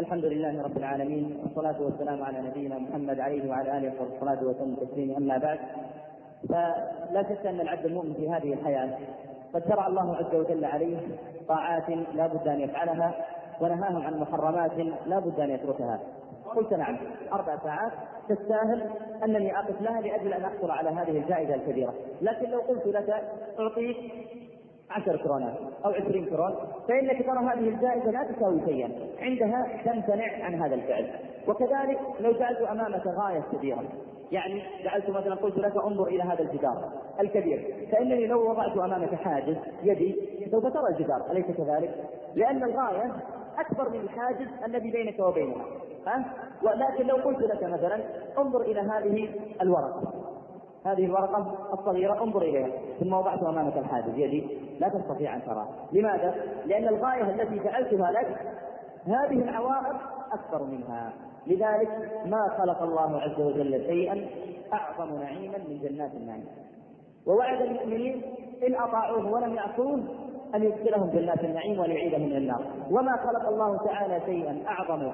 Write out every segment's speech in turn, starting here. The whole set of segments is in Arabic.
الحمد لله رب العالمين والصلاة والسلام على نبينا محمد عليه وعلى آله والصلاة وسلم تسليما أما بعد فلا شك أن العبد المؤمن في هذه الحياة قد شرع الله عز وجل عليه طاعات لا بد أن يفعلها ونهاهم عن محرمات لا بد أن يتركها. قلت نعم أربع ساعات تستاهل أنني أقف لها لأجل أن أحصل على هذه الجائزة الكبيرة. لكن لو قلت لك أعطيك عشر كرونات أو عشرين كرون فإنك ترى هذه الجائزة لا تساوي شيئا. عندها تمتنع عن هذا الفعل. وكذلك لو جعلت أمامك غاية كبيرة يعني جعلت مثلا قلت لك انظر إلى هذا الجدار الكبير فإنني لو وضعت أمامك حاجز يدي سوف ترى الجدار أليس كذلك؟ لأن الغاية أكبر من الحاجز الذي بينك وبينها ها؟ ولكن لو قلت لك مثلا انظر إلى هذه الورقة. هذه الورقة الصغيرة انظر إليها. ثم وضعت أمامك الحاجز يدي. لا تستطيع أن تراها لماذا؟ لأن الغاية التي جعلتها لك هذه العوائق أكثر منها. لذلك ما خلق الله عز وجل شيئا أعظم نعيما من جنات النعيم. ووعد المؤمنين إن أطاعوه ولم يعصوه أن يدخلهم جنات النعيم ويعيدهم من النار. وما خلق الله تعالى شيئا أعظم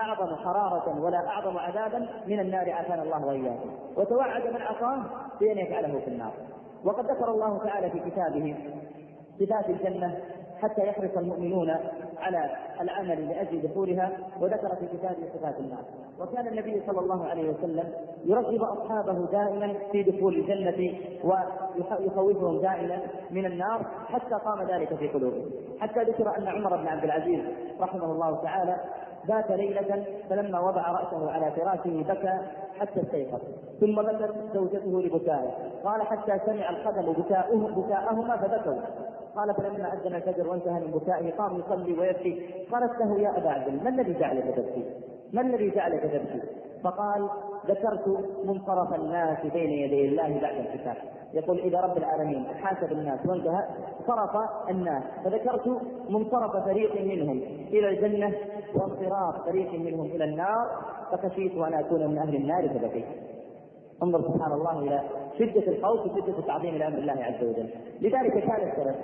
أعظم حرارة ولا أعظم عذابا من النار عافانا الله وإياكم. وتوعد من عصاه بأن يجعله في النار. وقد ذكر الله تعالى في كتابه صفات الجنة حتى يحرص المؤمنون على العمل لأجل دخولها وذكر في كتابه صفات النار. وكان النبي صلى الله عليه وسلم يرغب أصحابه دائما في دخول الجنة ويخوفهم دائما من النار حتى قام ذلك في قلوبهم. حتى ذكر أن عمر بن عبد العزيز رحمه الله تعالى ذات ليلة فلما وضع رأسه على فراشه بكى حتى استيقظ ثم بكت زوجته لبكائه قال حتى سمع القدم بكاؤه بكاءهما فبكوا قال فلما أذن الفجر وانتهى من بكائه قام يصلي ويبكي قالت له يا أبا عبد ما الذي جعلك تبكي؟ ما الذي جعلك تبكي؟ فقال ذكرت منصرف الناس بين يدي الله بعد الحساب. يقول إذا رب العالمين حاسب الناس وانتهى. صرف الناس فذكرت منصرف فريق منهم إلى الجنة وانصراف فريق منهم إلى النار فخشيت أن أكون من أهل النار فبكيت. انظر سبحان الله إلى شدة الخوف وشدة التعظيم لأمر الله عز وجل. لذلك كان السلف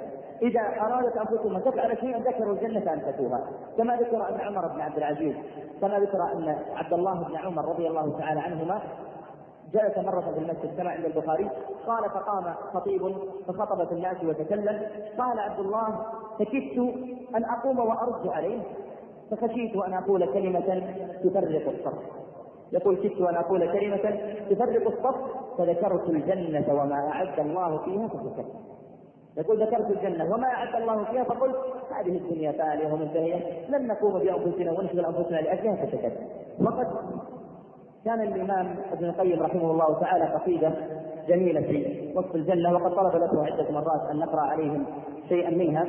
إذا أرادت أنفسهم أن تفعل شيئا ذكروا الجنة أنفتوها كما ذكر أن عمر بن عبد العزيز. كما ذكر أن عبد الله بن عمر رضي الله تعالى عنهما جلس مرة في المسجد كما عند البخاري. قال فقام خطيب فخطب في الناس وتكلم. قال عبد الله فكدت أن أقوم وأرد عليه. فخشيت أن أقول كلمة تفرق الصف. يقول كدت أن أقول كلمة تفرق الصف فذكرت الجنة وما أعد الله فيها فسكت يقول ذكرت الجنة وما أعد الله فيها فقلت هذه الدنيا فانية ومنتهية. لن نقوم بأنفسنا ونشغل أنفسنا لأجلها فسكت وقد كان الإمام ابن القيم رحمه الله تعالى قصيدة جميلة في وصف الجنة وقد طلب له عدة مرات أن نقرأ عليهم شيئا منها.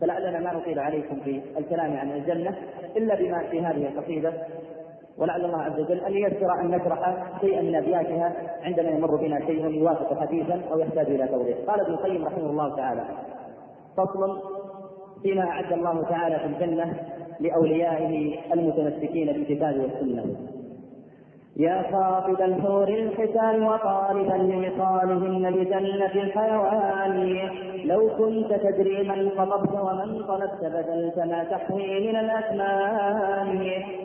فلعلنا ما نطيل عليكم في الكلام عن الجنة إلا بما في هذه القصيدة. ولعل الله عز وجل أن ييسر أن نشرح شيئا من أبياتها عندما يمر بنا شيء يوافق حديثا أو يحتاج إلى توضيح. قال ابن القيم رحمه الله تعالى: فصل فيما أعد الله تعالى في الجنة لأوليائه المتمسكين بالكتاب والسنة. يا خاطب الحور الحسان وطالبا لوصالهن بجنة الحيوان لو كنت تدري من خطبت ومن طلبت بذلت ما تحوي من الأثمان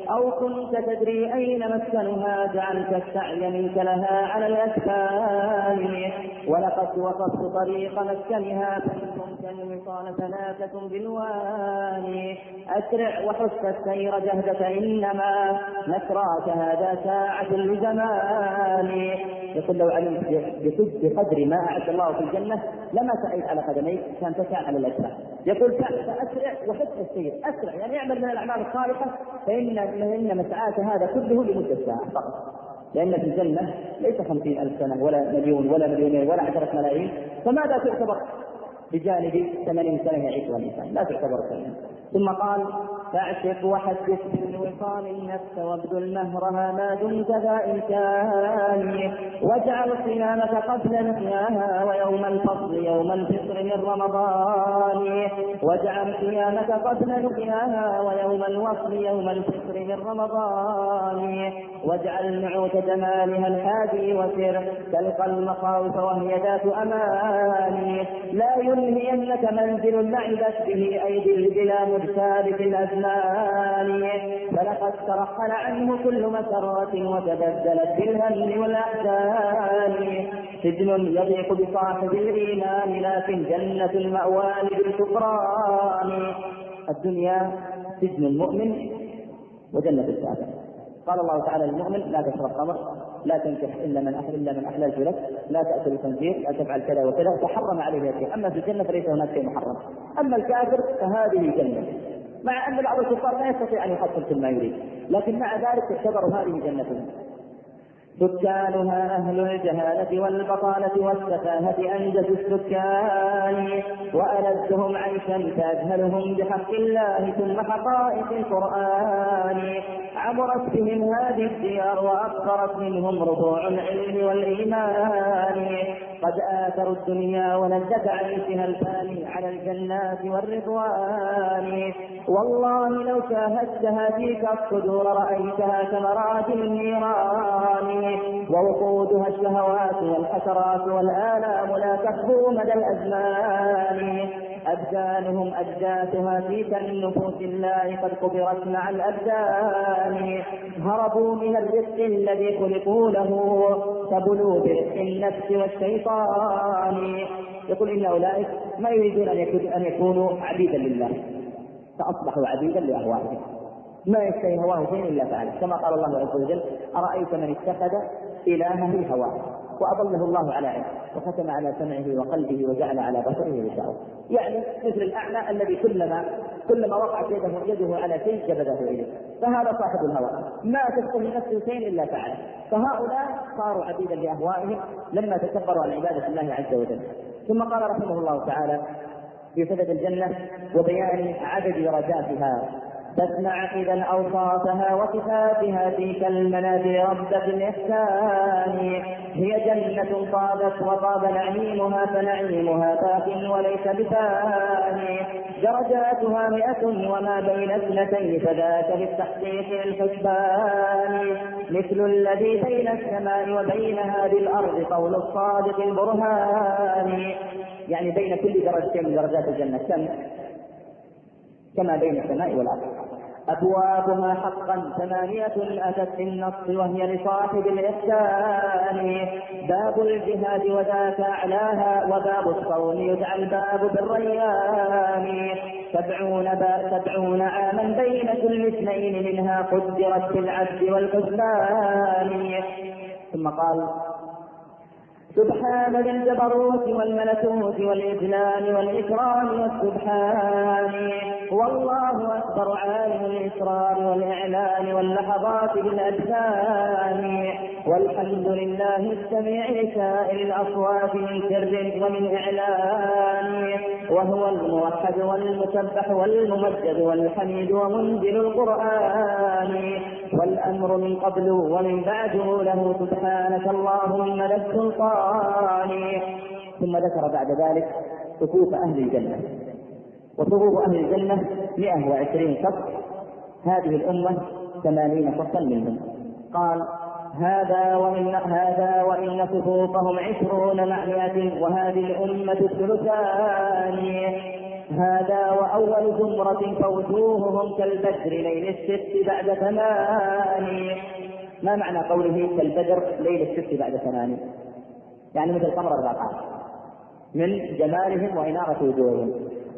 أو كنت تدري أين مسكنها جعلت السعي منك لها على الأسفان ولقد وصفت طريق مسكنها فإن كنت الوصال فلا تكن بالوان. أسرع وحس السير جهدك إنما نسراك هذا ساعة لزمان. يقول لو علمت بقدر ما أعد الله في الجنة لما سعيت على قدميك كان تسعى على الأجسام يقول فأسرع وحس السير. أسرع. يعني اعمل من الأعمال الصالحة فإن إن مسعاك هذا كله لمدة ساعة فقط. لأن في الجنة ليس خمسين ألف سنة ولا مليون ولا مليونين ولا عشرة ملايين. فماذا تعتبر؟ بجانب ثمانين سنة يعيشها الإنسان لا تعتبر ثم قال فاعشق وحدث بالوصال النفس وابذل مهرها ما دمت ذا إمكان واجعل صيامك قبل لقياها ويوم الفصل يوم الفطر من رمضان. واجعل صيامك قبل لقياها ويوم الوصل يوم الفطر من رمضان. واجعل نعوت جمالها الهادي وسر تلقى المخاوف وهي ذات أمان. لا يلهينك منزل لعبت به أيدي البلا مجتال في الأزمان فلقد ترحل عنه كل مسرة وتبدلت بالهم والأحزان. سجن يضيق بصاحب الإيمان لكن جنة المأوى بالكفران. الدنيا سجن المؤمن وجنة الكافر. قال الله تعالى للمؤمن لا تشرب خمر لا تنكح إلا من احل إلا من احللت لك لا تأكل الخنزير لا تفعل كذا وكذا فحرم عليه شيء أما في الجنة فليس هناك شيء محرم. أما الكافر فهذه جنة. مع أن بعض الكفار لا يستطيع أن يحصل كل ما يريد لكن مع ذلك تعتبر هذه جنته سكانها أهل الجهالة والبطالة والسفاهة أنجز السكان وألذهم عيشا تجهلهم بحق الله ثم حقائق القرآن. عبرت بهم هذه الديار وأكثرت منهم رفوع العلم والإيمان. قد آثروا الدنيا ولذة عيشها الفاني على الجنات والرضوان. والله لو شاهدتها فيك الصدور رأيتها ثمرات النيران. ووقودها الشهوات والحسرات والآلام لا تخفو مدى الأزمان. أبدانهم أجداثها في كالنفوس الله قد قبرت مع الأبدان. هربوا من الرزق الذي خلقوا له. فبلوا برزق النفس والشيطان. يقول إن أولئك ما يريدون أن يكونوا عبيدا لله. فأصبحوا عبيدا لأهوائهم. ما يشتهي هواه شيء إلا فعله كما قال الله عز وجل أرأيت من اتخذ الهه هواه وأضله الله على علم وختم على سمعه وقلبه وجعل على بصره غشاوه يعني مثل الاعمى الذي كلما كلما وقعت يده يده على شيء جبده إليه. فهذا صاحب الهوى. ما تشتهي نفسه شيء إلا فعله. فهؤلاء صاروا عبيدا لأهوائهم لما تكبروا عن عبادة الله عز وجل. ثم قال رحمه الله تعالى في صفة الجنة وبيان عدد درجاتها تسمع إذا أوصافها وصفاتها تلك المنازل ربة الإحسان. هي جنة طابت وطاب نعيمها فنعيمها باق وليس بثاني. درجاتها مئة وما بين اثنتين فذاك بالتحقيق الحسبان. مثل الذي بين السماء وبينها بالأرض قول الصادق البرهان. يعني بين كل درجتين من درجات الجنة كم؟ كما بين السماء والأرض. أبوابها حقا ثمانية أتت في النص وهي لصاحب الإحسان. باب الجهاد وذاك أعلاها وباب الصوم يدعى الباب بالريان. سبعون با سبعون عاما بين كل اثنين منها قدرت في العبد والحسبان ثم قال سبحان ذي الجبروت والملكوت والإجلال والإكرام والسبحان. والله أكبر عالم الإسرار والإعلان واللحظات بالأجسام. والحمد لله السميع لسائر الأصوات من سر ومن إعلان وهو الموحد والمسبح والممجد والحميد ومنزل القرآن والأمر من قبل ومن بعد له سبحانك اللهم لا السلطان. ثم ذكر بعد ذلك صفوف أهل الجنة. وصفوف أهل الجنة 120 صف هذه الأمة ثمانين صفا منهم. قال هذا وإن هذا وإن صفوفهم عشرون مع مئة وهذه الأمة الثلثان هذا وأول زمرة فوجوههم كالبدر ليل الست بعد ثمان ما معنى قوله كالبدر ليل الست بعد ثمان يعني مثل قمر الرقعة. من جمالهم وإنارة وجوههم.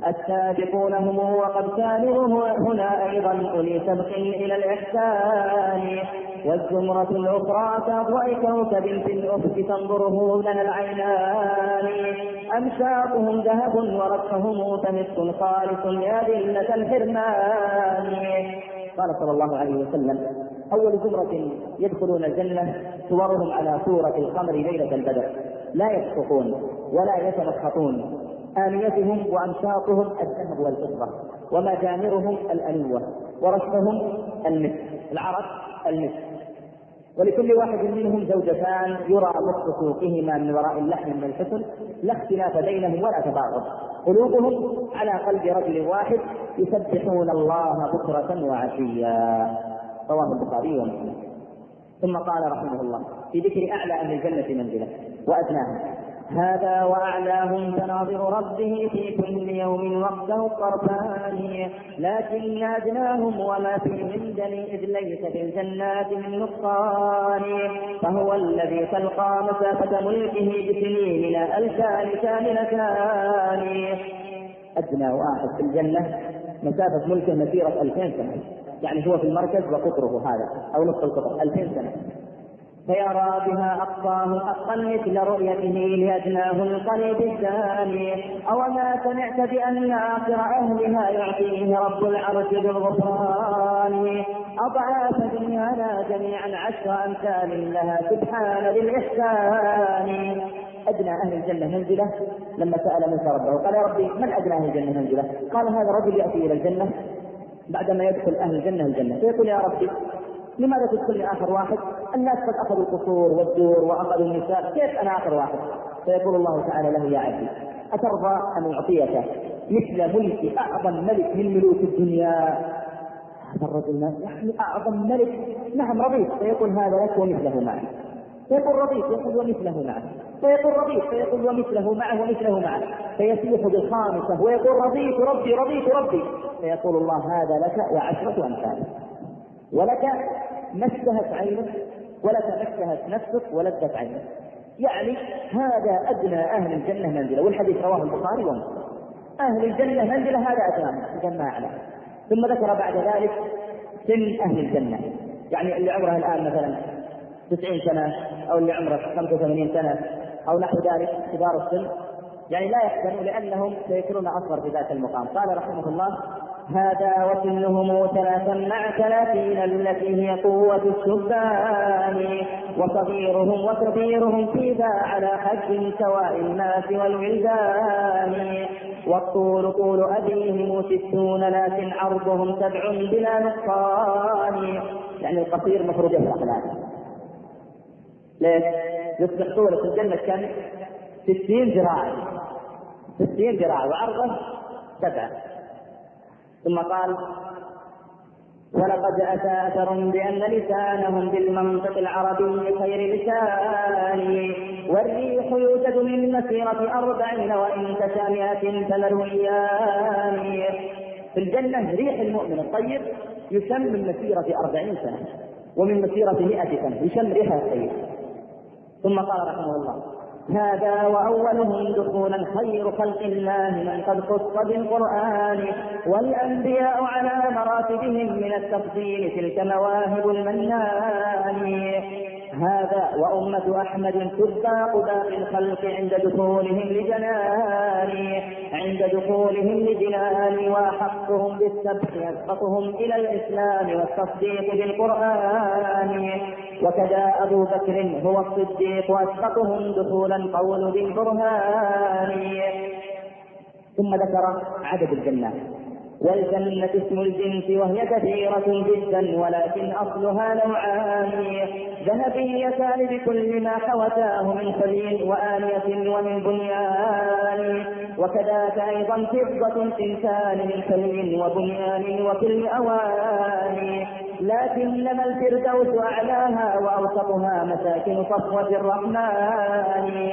السابقون هم وقد كانوا هنا أيضا أولي سبق إلى الإحسان. والزمرة الأخرى كأضواء كوكب في الأفق تنظره لنا العينان. أمشاطهم ذهب ورقهم فمسك خالص يا ذلة الحرمان. قال صلى الله عليه وسلم أول زمرة يدخلون الجنة صورهم على صورة القمر ليلة البدر. لا يسقطون ولا يتمخطون آنيتهم وأمشاطهم الذهب والفضة ومجامرهم الألوة. ورشفهم المسك العرق المسك ولكل واحد منهم زوجتان يرى مخ سوقهما من وراء اللحم من الحسن لا اختلاف بينهم ولا تباغض. قلوبهم على قلب رجل واحد يسبحون الله بكرة وعشيا. رواه البخاري ومسلم. ثم قال رحمه الله في ذكر أعلى أهل الجنة منزلة وأدناها هذا وأعلاهم تناظر ربه في كل يوم وقته الطرفان لكن أدناهم وما فيهم دني إذ ليس في الجنات من نقصان. فهو الذي تلقى مسافة ملكه بسنين ألفان كاملتان أدنى واحد في الجنة مسافة ملكه مسيرة ألفين سنة. يعني هو في المركز وقطره هذا أو نصف القطر ألفين سنة. فيرى بها أقصاه حقا مثل رؤيته لأدناه القريب الثاني. أو ما سمعت بأن آخر أهلها يعطيه رب العرش بالغفران. أضعاف دنيانا جميعا عشر أمثال لها سبحان ذي الإحسان أدنى أهل الجنة منزلة؟ لما سأل موسى ربه قال يا ربي من أدنى أهل الجنة منزلة؟ قال هذا رجل يأتي إلى الجنة. بعدما يدخل أهل الجنة الجنة فيقول يا ربي لماذا تدخلني آخر واحد؟ الناس قد أخذوا القصور والدور وأخذوا النساء كيف أنا آخر واحد؟ فيقول الله تعالى له يا عبدي أترضى أن أعطيك مثل ملك أعظم ملك من ملوك الدنيا. هذا الرجل يعني أعظم ملك. نعم رضيت. فيقول هذا لك ومثله معي. فيقول رضيت. يقول ومثله معه فيقول رضيت. فيقول ومثله معه ومثله معه فيسيح بالخامسة ويقول رضيت ربي رضيت ربي. فيقول الله هذا لك وعشرة أمثال. ولك ما اشتهت عينك ولك ما نفسك ولذت عينك. يعني هذا أدنى أهل الجنة منزلة والحديث رواه البخاري ومسلم. أهل الجنة منزلة هذا أدناهم الجنة أعلى ثم ذكر بعد ذلك سن أهل الجنة. يعني اللي عمره الآن مثلا 90 سنة أو اللي عمره 85 سنة أو نحو ذلك كبار السن. يعني لا يحزنوا لأنهم سيكونون أصغر في ذات المقام. قال رحمه الله هذا وسنهم ثلاثا مع ثلاثين التي هي قوة الشبان. وصغيرهم وكبيرهم في ذا على حد سواء الناس والولدان والطول طول أبيهم ستون لكن عرضهم سبع بلا نقصان. يعني القصير مفروض يفرق الآن ليش؟ يصبح طوله في الجنة كم؟ ستين ذراع. ستين ذراع وعرضه سبعة ثم قال ولقد أتى أثر بأن لسانهم بالمنطق العربي خير لسان والريح يوجد من مسيرة أربعين وإن تشاء مئة فمرويان في الجنة ريح المؤمن الطيب يشم من مسيرة أربعين سنة ومن مسيرة مئة سنة يشم ريحها الطيب. ثم قال رحمه الله هذا وأولهم دخولا خير خلق الله من قد خص بالقرآن والأنبياء على مراتبهم من التفضيل تلك مواهب المنان. هذا وأمة أحمد سباق باقي الخلق عند دخولهم لجنان عند دخولهم لجنان وأحقهم بالسبق يسبقهم إلى الإسلام والتصديق بالقرآن. وكذا أبو بكر هو الصديق وأسبقهم دخولا قول بالبرهان. ثم ذكر عدد الجنات. والجنة اسم الجنس وهي كثيرة جدا ولكن أصلها نوعان. ذهبيتان بكل ما حوتاه من حلي وآنية ومن بنيان. وكذاك أيضا فضة تنسان من حلي وبنيان وكل أواني لكنما الفردوس أعلاها وأوسطها مساكن صفوة الرحمن.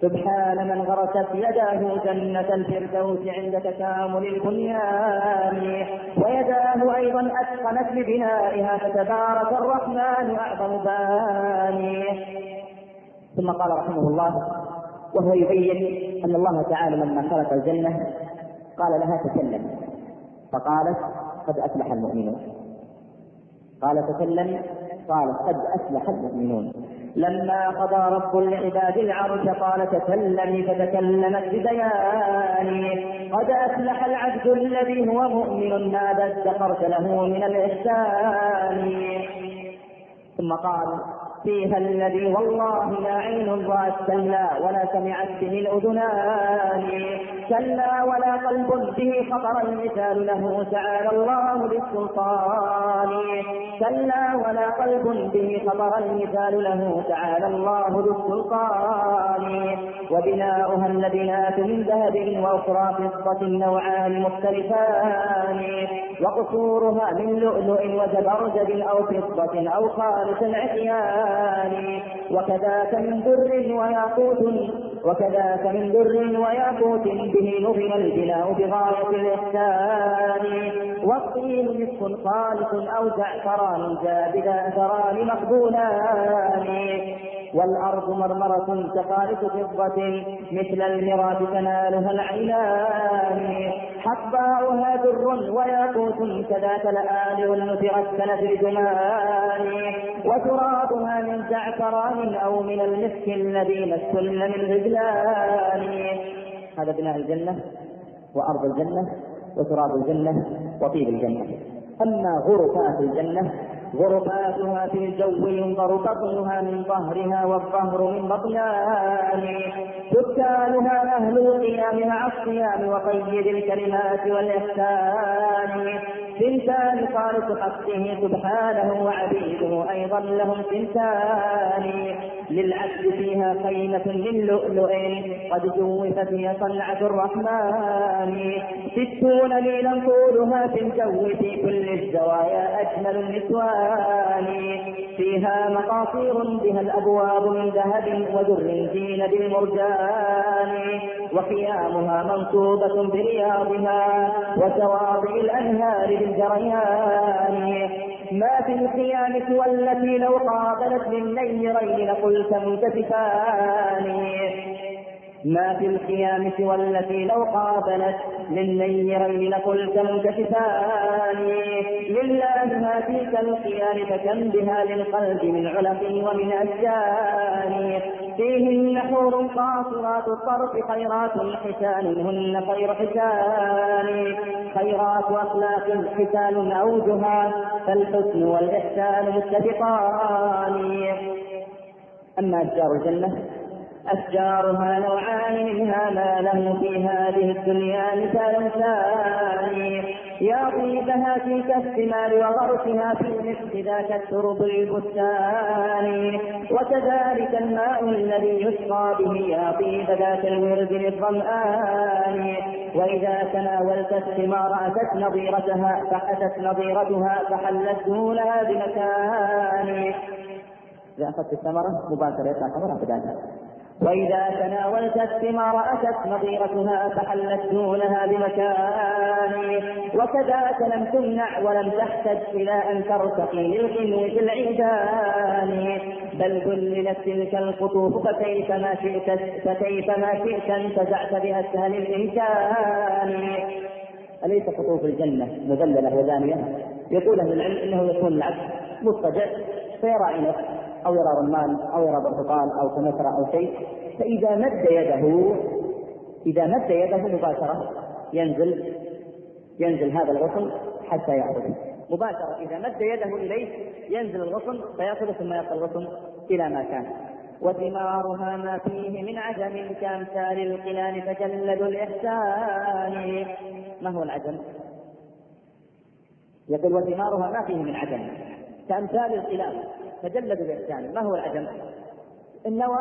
سبحان من غرست يداه جنة الفردوس عند تكامل البنيان. ويداه أيضا أتقنت لبنائها فتبارك الرحمن أعظم باني. ثم قال رحمه الله وهو يبين أن الله تعالى لما خلق الجنة قال لها تكلم. فقالت قد أفلح المؤمنون. قال تكلم قال قد أفلح المؤمنون. لما قضى رب العباد العرش قال تكلمي فتكلمت ببيان قد أفلح العبد الذي هو مؤمن ماذا ادخرت له من الإحسان. ثم قال فيها الذي والله لا عين رأت كلا ولا سمعت به الأذنان كلا ولا قلب به خطر المثال له تعالى الله بالسلطان كلا ولا قلب به خطر المثال له تعالى الله بالسلطان وبناؤها اللبنات من ذهب وأخرى فضة نوعان مختلفان. وقصورها من لؤلؤ وزبرجد أو فضة أو خالص وكذاك من در وياقوت وكذاك من در وياقوت به نظم البناء بغاية الإحسان. والطين مسك خالص أو زعفران زابد أثران مقبولان والأرض مرمرة كخالص فضة مثل المراد تنالها العينان حباؤها در وياقوت كذاك الآل نثرت كنثر جمان وترابها من زعفران أو من المسك الذي مسكن من غزلان هذا بناء الجنة وأرض الجنة وتراب الجنة وطيب الجنة. أما غرفات الجنة غرفاتها في الجو ينظر بطنها من ظهرها والظهر من بطنان سكانها أهل القيام مع الصيام وقيد الكلمات والإحسان. سنتان خالق حقه سبحانه وعبيده أيضا لهم سنتان للعبد فيها خيمة من لؤلؤ قد جوفت هي صنعة الرحمن. ستون ميلا طولها في الجو في كل الزوايا أجمل النسوان. فيها مقاصير بها الأبواب من ذهب ودر زين بالمرجان وخيامها منصوبة برياضها وشواطئ الأنهار بالجريان. ما في الخيام سوى التي لو قابلت للنيرين لقلت منكسفان ما في الخيام سوى التي لو قابلت للنيرين لقلت منكشفان لله ما فيك الخيام فكم بها للقلب من علق ومن أشجان فيهن حور قاصرات الطرف خيرات حسان هن خير حسان. خيرات أخلاق حسان أوجها فالحسن والإحسان متفقان. أما أشجار الجنة أشجارها نوعان منها ما له في هذه الدنيا مثال ثاني. يا طيبها في كالثمار وغرسها في مثل ذاك الترب البستان. وكذلك الماء الذي يسقى به يا طيب ذاك الورد للظمآن. وإذا تناولت الثمار أتت نظيرتها فأتت نظيرتها فحلت دونها بمكان. إذا أخذت الثمرة مباشرة يطلع ثمرة بداية. وإذا تناولت الثمار أتت نظيرتها فحلت دونها بمكان. وكذاك لم تمنع ولم تحتج إلى أن ترتقي للغنو في العيدان. بل ذللت تلك القطوف فكيف ما شئت فكيف ما شئت انتزعت بأسهل الإمكان أليس قطوف الجنة مذللة وزانية؟ يقول أهل العلم إنه يكون العبد مضطجع فيرى عنب أو يرى رمان أو يرى برتقال أو كمثرى أو شيء فإذا مد يده إذا مد يده مباشرة ينزل ينزل هذا الغصن حتى يأخذه مباشرة إذا مد يده إليه ينزل الغصن فيأخذه ثم يبقى الغصن إلى ما كان. وثمارها ما فيه من عجم كأمثال القلال تجلد الإحسان. ما هو العجم؟ يقول وثمارها ما فيه من عجم. كأمثال القلال تجلد بإحسانه ما هو العجم؟ النوى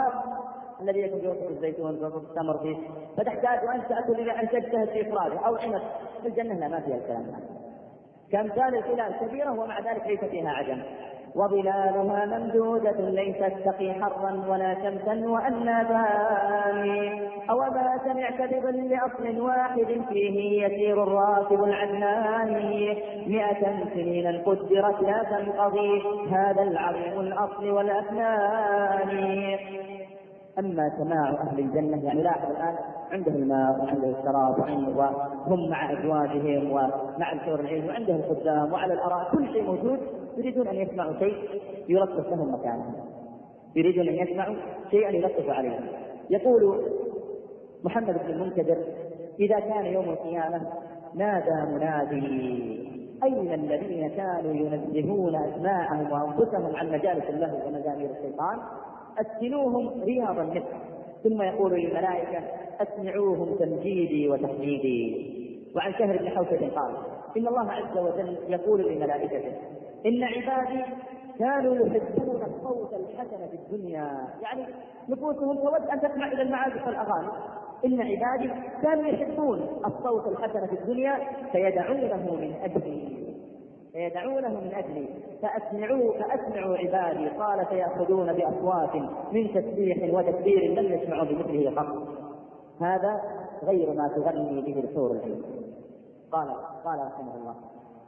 الذي يكون في وسط الزيتون وسط التمر فيه. فتحتاج أن تأكل إلى أن تجتهد في إخراجه أو عنب في الجنة لا ما فيها الكلام هذا كأمثال الخلال كبيرة ومع ذلك ليس فيها عجم وظلالها ممدودة ليست تقي حرا ولا شمسا وأنا ثاني أو ما سمعت بظل أصل واحد فيه يسير الراكب العدناني مئة سنين قدرت لا تنقضي هذا العظيم الأصل والأفنان. أما سماع أهل الجنة يعني لاحظ الآن عنده الماء وعنده الشراب وهم مع أزواجهم ومع الحور العين وعنده الخدام وعلى الأراء. كل شيء موجود. يريدون أن يسمعوا شيء يلطف لهم مكانهم. يريدون أن يسمعوا شيئا يلطف عليهم. يقول محمد بن المنكدر إذا كان يوم القيامة نادى منادي أين الذين كانوا ينزهون أسماءهم وأنفسهم عن مجالس الله ومزامير الشيطان؟ أسكنوهم رياض النفس ثم يقول للملائكة أسمعوهم تمجيدي وتحميدي. وعن شهر بن حوشة قال إن الله عز وجل يقول لملائكته إن عبادي كانوا يحبون الصوت الحسن في الدنيا. يعني نفوسهم تود أن تسمع إلى المعازف والأغاني. إن عبادي كانوا يحبون الصوت الحسن في الدنيا فيدعونه من أجلي. فيدعونه من أجلي. فأسمعوا فأسمعوا عبادي. قال فيأخذون بأصوات من تسبيح وتكبير لم يسمعوا بمثله قط هذا غير ما تغني به الحور العين. قال قال رحمه الله.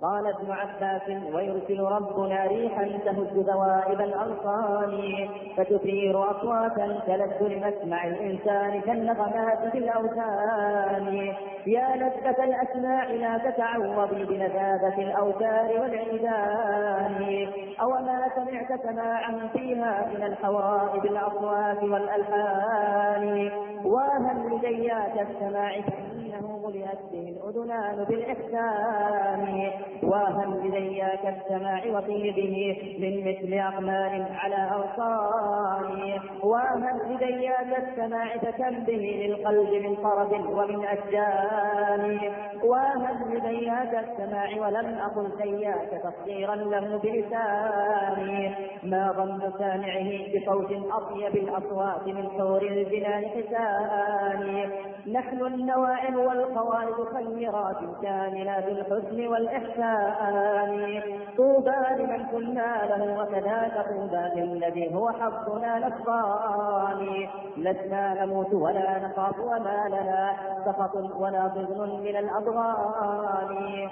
قال ابن عباس ويرسل ربنا ريحا تهز ذوائب الأغصان فتثير أصواتا تلذ لمسمع الإنسان كالنغمات في الأوثان. يا لذة الأسماع لا تتعوضي بلذاذة الأوتار والعيدان. أو ما سمعت سماعا فيها من الحوائب الأصوات والألحان. وهل لديات السماع فإنه ملئت به الأذنان بالإحسان. وهل لدياك السماع وطيبه من مثل أقمار على أوصان. وهل لدياك السماع فكم به للقلب من طرب ومن أشجان وهل لدياك السماع ولم أقل دياك تصغيرا له بلساني ما ظن سامعه بصوت أطيب الأصوات من حور الجنان حساني نحن النواعم والقوالب خيرات كاملات الحسن والإحسان. طوبى لمن كنا له وكذاك طوبى للذي هو حظنا نصران لسنا نموت ولا نخاف وما لنا سخط ولا ضغن من الأضغان.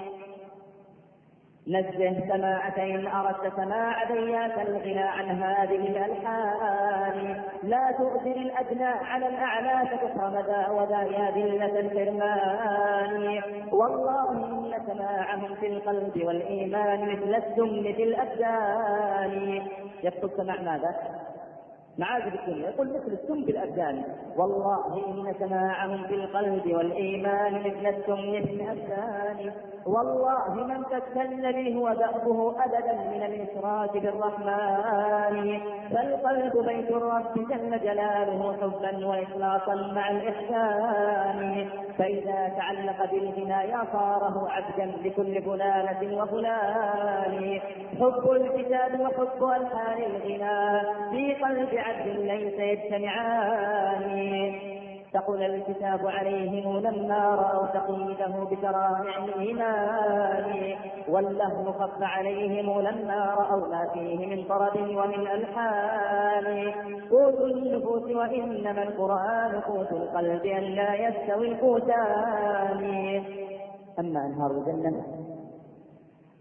نزه سماعتين أردت سماع دياك الغنى عن هذه الألحان. لا تؤثر الأدنى على الأعلى فتكرم ذا وذا يا ذلة الحرمان والله إن سماعهم في القلب والإيمان مثل السم في الأبدان. يقصد سماع ماذا؟ معازف الدنيا. يقول مثل السم في الأبدان. والله إن سماعهم في القلب والإيمان مثل السم في الأبدان. والله من تكل به هو دأبه أبدا من الإشراك بالرحمن. فالقلب بيت الرب جل جلاله حبا وإخلاصا مع الإحسان. فإذا تعلق بالغنى صاره عبدا لكل فلانة وفلان. حب الكتاب وحب ألحان الغنى في قلب عبد ليس يجتمعان ثقل الكتاب عليهم لما رأوا تقييده بشرائع الإيمان. واللهو خف عليهم لما رأوا ما فيه من طرب ومن ألحان. قوت النفوس وإنما القرآن قوت القلب أن لا يستوي القوتان أما أنهار الجنة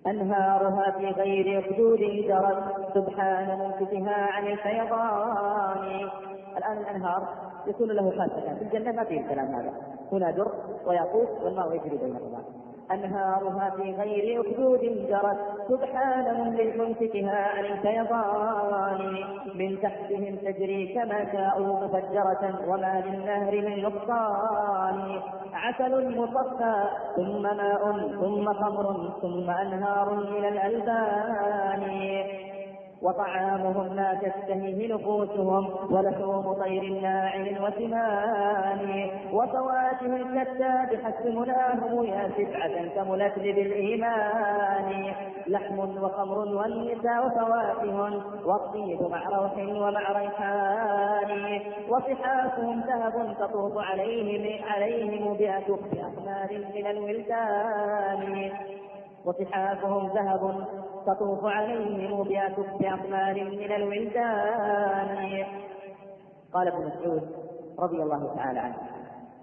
أنهارها في غير حدود جرت سبحان منكسها عن الفيضان. الآن الأنهار يكون له خاصة في الجنة ما فيه الكلام هذا. هنا در ويقوت والماء يجري بينهما. أنهارها في غير أخدود جرت. سبحان من ممسكها عن الفيضان من تحتهم تجري كما شاءوا مفجرة وما للنهر من نقصان. عسل مصفى ثم ماء ثم خمر ثم أنهار من الألبان. وطعامهم ما تشتهيه نفوسهم ولحوم طير ناعم وسمان وفواكه بحسب مناهم يا سبعة كملت بالإيمان لحم وخمر والنساء وفواكه والطيب مع روح ومع ريحان وصحافهم ذهب تطوف عليهم عليهم بأكف أحمار من الولدان وصحافهم ذهب تطوف عليهم بأكف أقمار من الولدان. قال ابن مسعود رضي الله تعالى عنه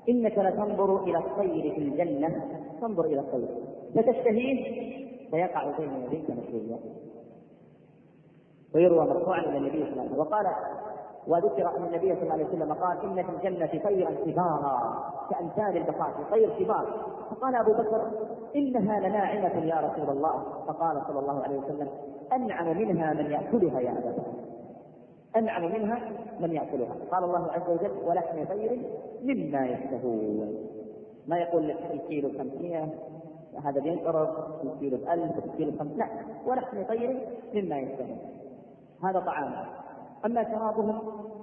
إنك لتنظر إلى الطير في الجنة. تنظر إلى الطير. فتشتهيه فيقع بين يديك مشويا ويروى مرفوعا إلى النبي صلى الله عليه وسلم وقال وذكر أن النبي صلى الله عليه وسلم قال إن في الجنة طيرا كبارا كأمثال البقاء طير كبار. فقال أبو بكر إنها لناعمة يا رسول الله. فقال صلى الله عليه وسلم أنعم منها من يأكلها يا أبا بكر. أنعم منها من يأكلها. قال الله عز وجل ولحم طير مما يشتهون. ما يقول لك الكيلو 500 هذا بينقرض الكيلو ب 1000 الكيلو ب 5 لا ولحم طير مما يشتهون. هذا طعامه أما شرابهم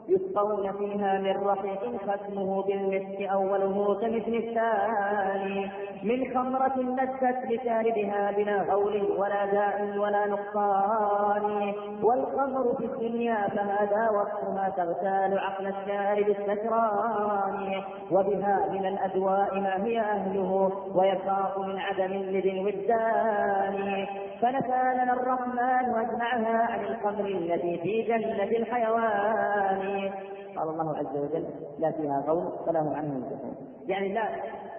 يسقون فيها من رحيق ختمه بالمسك أوله كمثل الثاني من خمرة لست لشاربها بلا غول ولا داء ولا نقصان. والخمر في الدنيا فهذا وصفها تغتال عقل الشارب السكران. وبها من الأدواء ما هي أهله ويخاف من عدم لذي الوجدان فنسالنا الرحمن وأجمعها عن الخمر التي في جنة الحيوان. قال الله عز وجل لا فيها غول ولا هم عنه ينزفون. يعني لا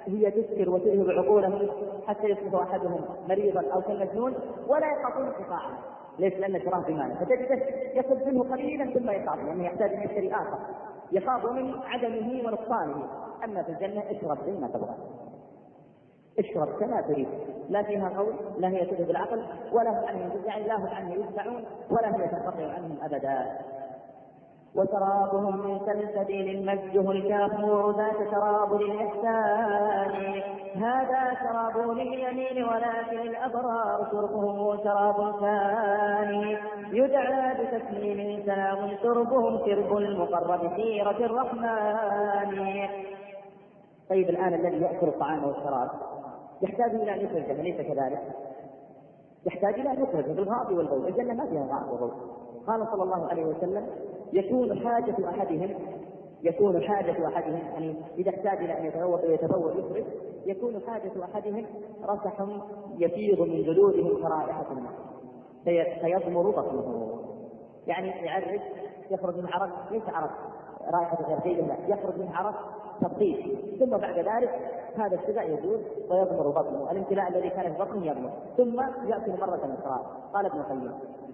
هي تسكر وتذهب عقولهم حتى يصبح أحدهم مريضا أو كالمجنون ولا يخافون انقطاعه. ليس لأن شراب بمعنى فتجده يصب منه قليلا ثم يخاف لأنه يحتاج ان يشتري آخر. يخاف من عدمه ونقصانه. أما في الجنة اشرب زي ما تبغى. اشرب كما تريد. لا فيها قول لا هي تذهب العقل ولا هم عنه يعني لا هم عنه يدفعون ولا هي تنقطع عنهم أبدا. وشرابهم من سلسبيل مجه الكافور ذات شراب للإحسان. هذا شراب لليمين ولكن الأبرار شربهم شراب ثاني. يدعى بتسليم سلام شربهم شرب المقرب سيرة الرحمن. طيب الآن الذي يأكل الطعام والشراب؟ يحتاج إلى أن يخرج أليس كذلك؟ يحتاج إلى أن يخرج بالغاض والبول الجنة ما فيها غاض وبول قال صلى الله عليه وسلم يكون حاجة أحدهم يكون حاجة أحدهم يعني إذا احتاج إلى أن يتبول ويتبول يخرج يكون حاجة أحدهم رسح يفيض من جلودهم كرائحة الماء فيضمر بطنه. يعني يعرج يخرج من عرق ليس عرق. رائحة غير جيدة لا يخرج من عرق تطبيق ثم بعد ذلك هذا السبع يزول ويضمر بطنه. الامتلاء الذي كان في بطنه يضمر. ثم يأكل مرة أخرى. قال ابن القيم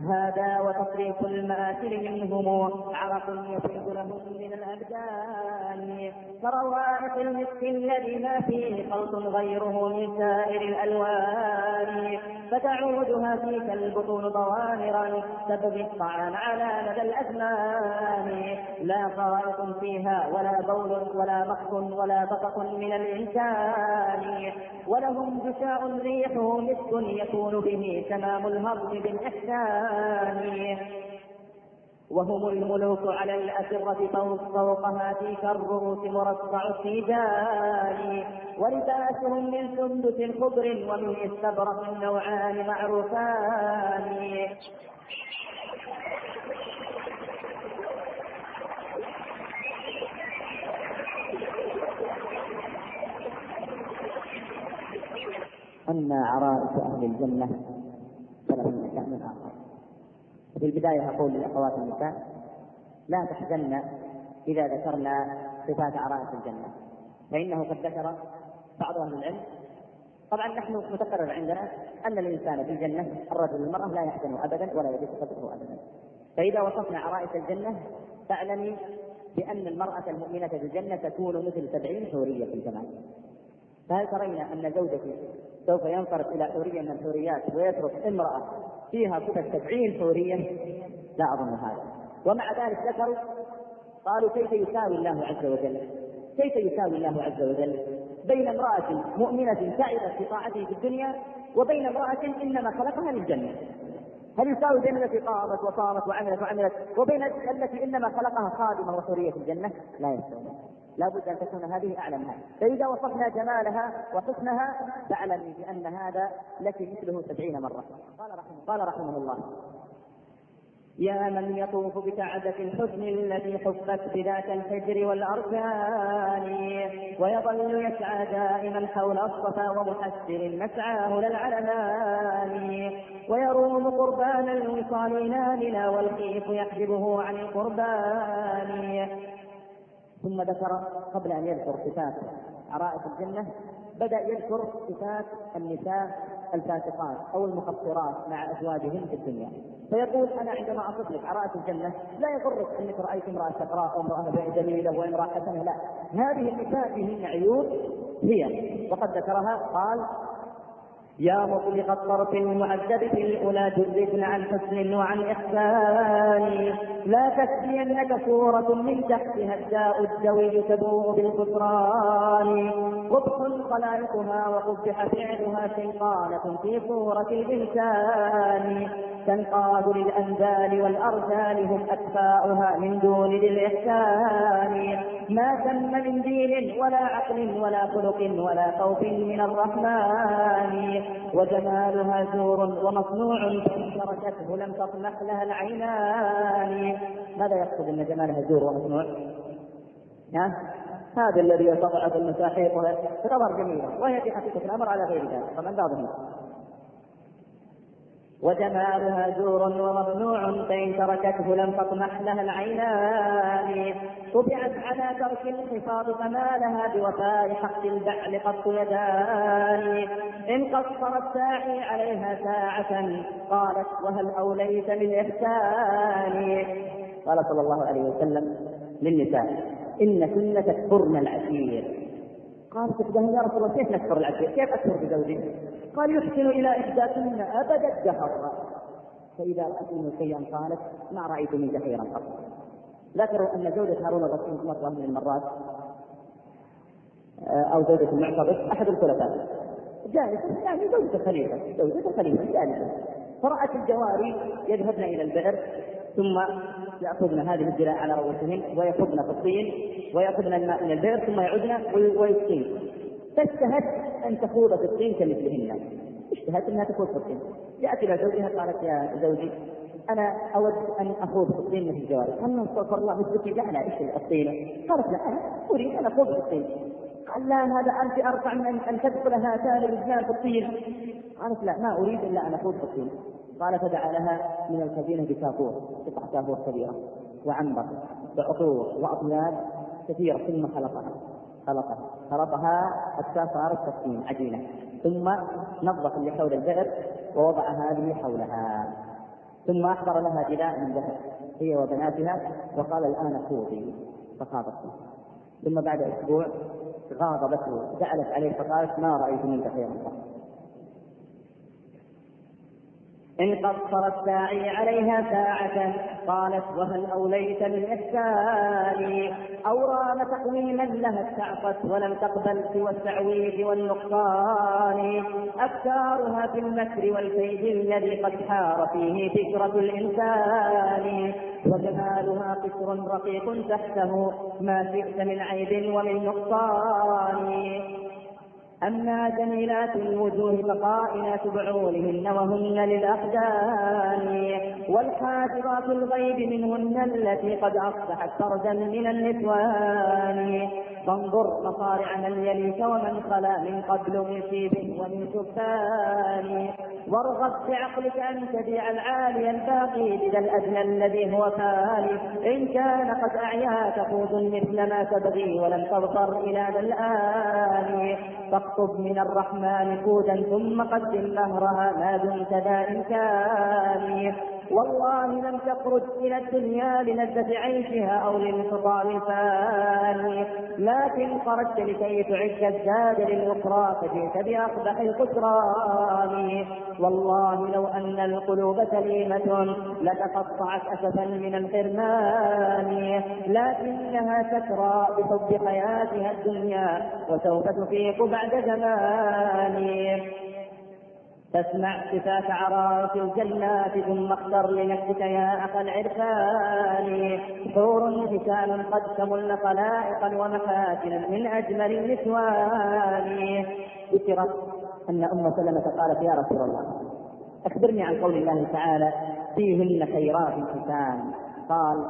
هذا وتصريف المآكل منهم عرق يفيض لهم من الأبدان. كروائح المسك الذي ما فيه خلط غيره من سائر الألوان. فتعودها فيك البطون ضوامرا تبغي الطعام على مدى الأزمان. لا خائط فيها ولا بول ولا مخ ولا بطق من الإنسان. ولهم جشاء ريحه مسك يكون به تمام الهضم بالإحسان. وهم الملوك على الأسرة فوقها تلك الرؤوس مرصع السجال ولباسهم من سندس خضر ومن استبرق نوعان معروفان. أما عرائس أهل الجنة فلهم شأن آخر. في البداية أقول للأخوات النساء لا تحزن إذا ذكرنا صفات عرائس الجنة. فإنه قد ذكر بعض أهل العلم. طبعا نحن متقرر عندنا أن الإنسان في الجنة الرجل والمرأة لا يحزن أبدا ولا يجد قدره أبدا. فإذا وصفنا عرائس الجنة فاعلمي بأن المرأة المؤمنة في الجنة تكون مثل سبعين حورية في الجمال فهل ترين أن زوجك سوف ينصرف إلى حورية من الحوريات ويترك امرأة فيها صفة سبعين حورية لا أظن هذا. ومع ذلك ذكروا قالوا كيف يساوي الله عز وجل؟ كيف يساوي الله عز وجل؟ بين امرأة مؤمنة تعبت في طاعته في الدنيا وبين امرأة إنما خلقها للجنة. هل يساوي بين التي قامت وصامت وعملت وعملت وبين التي إنما خلقها خادمه وحورية الجنة؟ لا يستوي. لابد أن تكون هذه اعلى منها، فإذا وصفنا جمالها وحسنها فاعلمي بأن هذا لك مثله سبعين مرة. قال رحمه قال رحمه الله. يا من يطوف بكعبة الحزن التي حفت بذات الحجر والأركان ويظل يسعى دائما حول الصفا ومحسر مسعاه للعلمان ويروم قربان الوصال نامنا والخيف يحجبه عن القربان. ثم ذكر قبل أن يذكر صفات عرائس الجنة بدأ يذكر صفات النساء الفاسقات أو المخطرات مع أزواجهن في الدنيا. فيقول أنا عندما أصف لك عرائس الجنة لا يغرك أنك رأيت امرأة شقراء أو امرأة جميلة وامرأة حسنة لا. هذه النساء فيهن عيوب هي. وقد ذكرها قال يا مطلق الطرف المعذب في الأولى جربن عن حسن وعن إحسان. لا تكفينك صورة من تحتها الداء الدوي تبوء بالكسران قبح خلائقها وقبح فعلها شيطانة في صورة الإنسان. تنقاد للأنذال والأرذال هم أتباعها من دون ذي الإحسان. ما تم من دين ولا عقل ولا خلق ولا خوف من الرحمن. وجمالها زور ومصنوع فإن تركته لم تطمح لها العينان ماذا يقصد أن جمالها زور ومصنوع؟ ها؟ هذا الذي يتضعف المساحيق تظهر جميلة وهي في حقيقة الأمر على غير ذلك طبعا بعضهم وجمالها زور ومصنوع فإن تركته لم تطمح لها العينان طبعت على ترك الحفاظ فما لها بوفاء حق البعل قط يدان إن قصر الساعي عليها ساعة قالت وهل أوليت من إحسان قال صلى الله عليه وسلم للنساء إن كن تكفرن العشير قالت يا رسول الله كيف نكفر العشير؟ كيف أكفر بزوجي؟ قال يحسن إلى إحداثهن أبد الدهر. فإذا رأت منه شيئا قالت ما رأيت منك خيرا قط ذكروا أن زوجة هارون الرشيد مرة من المرات آه، أو زوجة المعترض أحد الخلفاء. جالسة يعني زوجة الخليفة زوجة الخليفة جالسة. فرأت الجواري يذهبن إلى البئر ثم يأخذن هذه الجلاء على رؤوسهن ويصبن في الطين ويأخذن الماء من البئر ثم يعودن ويسقين. فاشتهت أن تخوض في الطين كمثلهن. اشتهت أنها تخوض في الطين جاءت إلى زوجها قالت يا زوجي أنا أود أن أخوض في الطين مثل الجوارح قال استغفر الله مثلك جعل إيش الطين قالت لا أنا أريد أن أخوض في الطين قال لا هذا أنت أرفع من أن تدخل هاتان الرجال في الطين. قالت لا ما أريد إلا أن أخوض في الطين قال فدعا لها من الخزينة بكافور قطع كافور كبيرة وعنبر وعطور وأطياب كثيرة ثم خلطها خلطها خلطها حتى صارت تسكين عجينة. ثم نظف اللي حول البئر ووضع هذه حولها. ثم أحضر لها جلاء من ذهب هي وبناتها وقال الآن خوضي فخاضته ثم بعد أسبوع غاضبته. جعلت عليه فقالت ما رأيت منك خيرا إن قصر الساعي عليها ساعة قالت وهل أوليت من أو رام تقويما لها استعصت ولم تقبل سوى التعويض والنقصان. أفكارها في المكر والكيد الذي قد حار فيه فكرة الإنسان. وجمالها قصر رقيق تحته ما شئت من عيب ومن نقصان. أما جميلات الوجوه فقائنات بعولهن وهن للأقدام والحافظات الغيب منهن التي قد أصبحت فرجا من النسوان. فانظر مصارع من يليك ومن خلا من قبل من شيب ومن سكان وارغب بعقلك أن تبيع العالي الباقي بذا الأدنى الذي هو فاني إن كان قد أعياك قوت مثل ما تبغي ولم تظفر إلى ذا الآن. فاقطب من الرحمن قوتا ثم قدم مهرها ما دمت ذا إمكان والله لم تخرج إلى الدنيا للذة عيشها أو لانقطاع الفاني لكن خرجت لكي تعد الزاد للأخرى فجئت بأقبح الخسران. والله لو أن القلوب سليمة لتقطعت أسفا من الحرمان لكنها تكرى بحب حياتها الدنيا وسوف تفيق بعد زمان. تسمع صفات عراس الجنات ثم اختر لنفسك يا أخا العرفان. حور حسان قد كملن خلائقا ومحاسنا من أجمل النسوان. ذكرت أن أم سلمة قالت يا رسول الله أخبرني عن قول الله تعالى فيهن خيرات حسان قال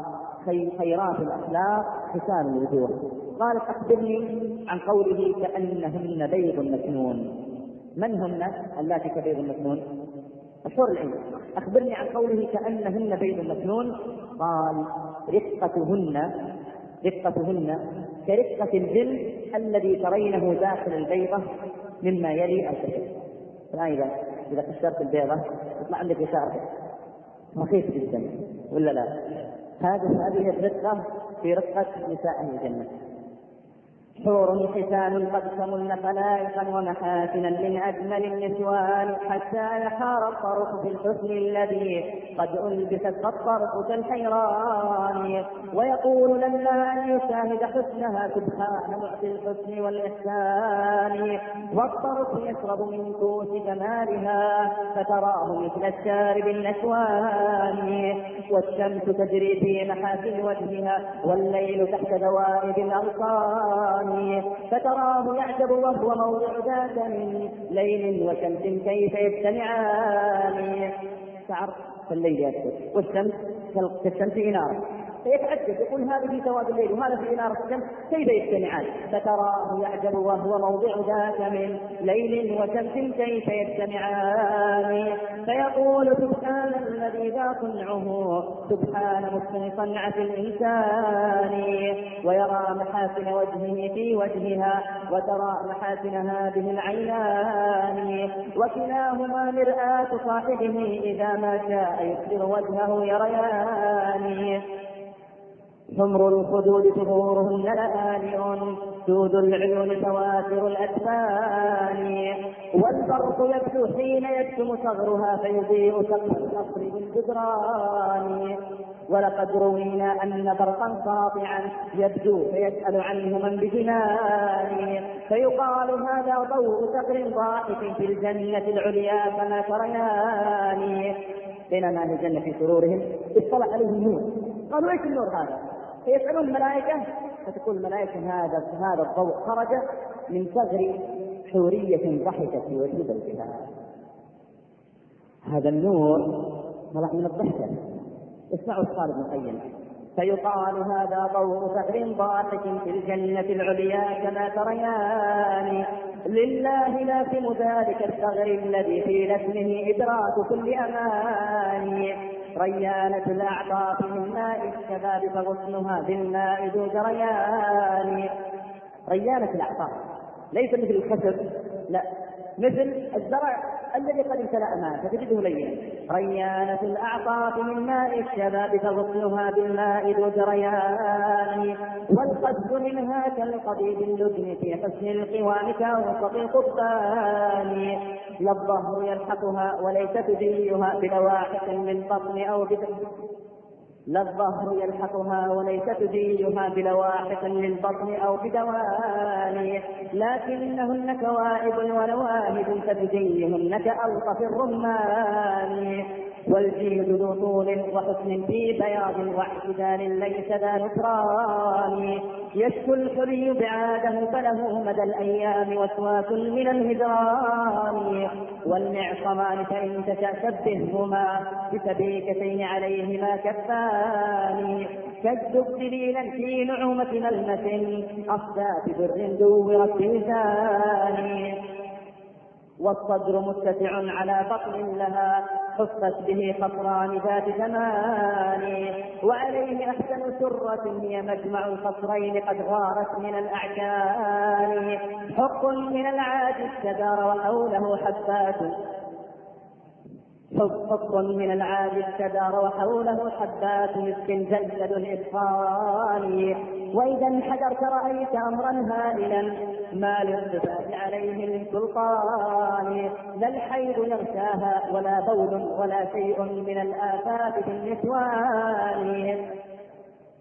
خيرات الأخلاق حسان الوجوه. قالت أخبرني عن قوله كأنهن بيض مكنون من هن اللاتي كبيض مكنون؟ الحور العين أخبرني عن قوله كأنهن بيض مكنون قال رقتهن رقتهن كرقة الجلد الذي ترينه داخل البيضة مما يلي الكشف الآن إذا إذا كسرت البيضة يطلع عندك يسار رخيص جدا. ولا لا؟ هذه هذه الرقة في رقة نساء الجنة. حور حسان قد سمن خلائقا ومحاسنا من أجمل النسوان حتى يحار الطرف في الحسن الذي قد البست الطرف كالحيران ويقول لما أن يشاهد حسنها سبحان معطي الحسن والإحسان. والطرف يشرب من كوس جمالها فتراه مثل الشارب النشوان. والشمس تجري في محاسن وجهها والليل تحت دوائب الاغصان الثانية فتراه يعجب وهو موضع ذات من ليل وشمس كيف يجتمعان فالليل يسكت والشمس كالشمس إنارة. فيتعجب يقول في سواد الليل وهذا في إنارة الشمس كيف يجتمعان؟ فتراه يعجب وهو موضع ذاك من ليل وشمس كيف يجتمعان؟ فيقول سبحان الذي ذا صنعه سبحان متقن صنعة الإنسان. ويرى محاسن وجهه في وجهها وترى محاسن هذه العينان. وكلاهما مرآة صاحبه إذا ما شاء يكبر وجهه يريان. حمر الخدود ظهورهن لآلئ سود العيون تواتر الأكفان والبرق يبدو حين يكتم صغرها فيضيء سقف القصر بالجدران. ولقد روينا أن برقا ساطعا يبدو فيسأل عنه من بجنان. فيقال هذا ضوء صقر ضاحك في الجنة العليا فما تريان بينما أهل الجنه في سرورهم اطلع عليهم نور قالوا إيش النور هذا؟ فيسالون الملائكة؟ فتقول الملائكة هذا هذا الضوء خرج من ثغر حورية ضحكت في وجه زوجها هذا النور طلع من الضحكة. اسمعوا الصالح بن القيم فيقال هذا ضوء فخر ضاحك في الجنة العليا كما تريان. لله لازم ذلك الثغر الذي في لسمه إدراك كل أمان. ريانة الأعطاف من ماء الشباب فغصنها بالماء ذو جريان ريانة الأعطاف. ليس مثل الخشب لا. مثل الزرع الذي قد امتلأ ماء فتجده لينا ريانة الأعطاف من ماء الشباب تغسلها بالماء ذو جريان. والقصد منها كالقضيب اللبن في حسن القوام كوسط القبان. لا الظهر يلحقها وليس تجيها بلواحق من بطن أو لا الظهر يلحقها وليس تجيها بلواحق للبطن أو بدوان لكنهن كواعب ونواهب فتجيهن كألطف الرمان. والجيد ذو طول وحسن في بياض واعتدال ليس ذا نكران. يشكو الحلي بعاده فله مدى الأيام وسواس من الهجران. والمعصمان فإن تشا شبههما بسبيكتين عليهما كفان. كالدب ليلا في نعومة ملمس أصدى ببر دورت بلسان والصدر متسع على بطن لها حفت به خصران ذات زمان. وعليه أحسن سرة هي مجمع الخصرين قد غارت من الاعكان حق من العاد استدار وحوله حبات حفظ من العاد استدار وحوله حبات مسك جلد الإتقان وإذا انحدرت رأيت أمرا هائلا ما للصفات عليه من سلطان. لا الحيض يغشاها ولا بول ولا شيء من الآفات في النسوان.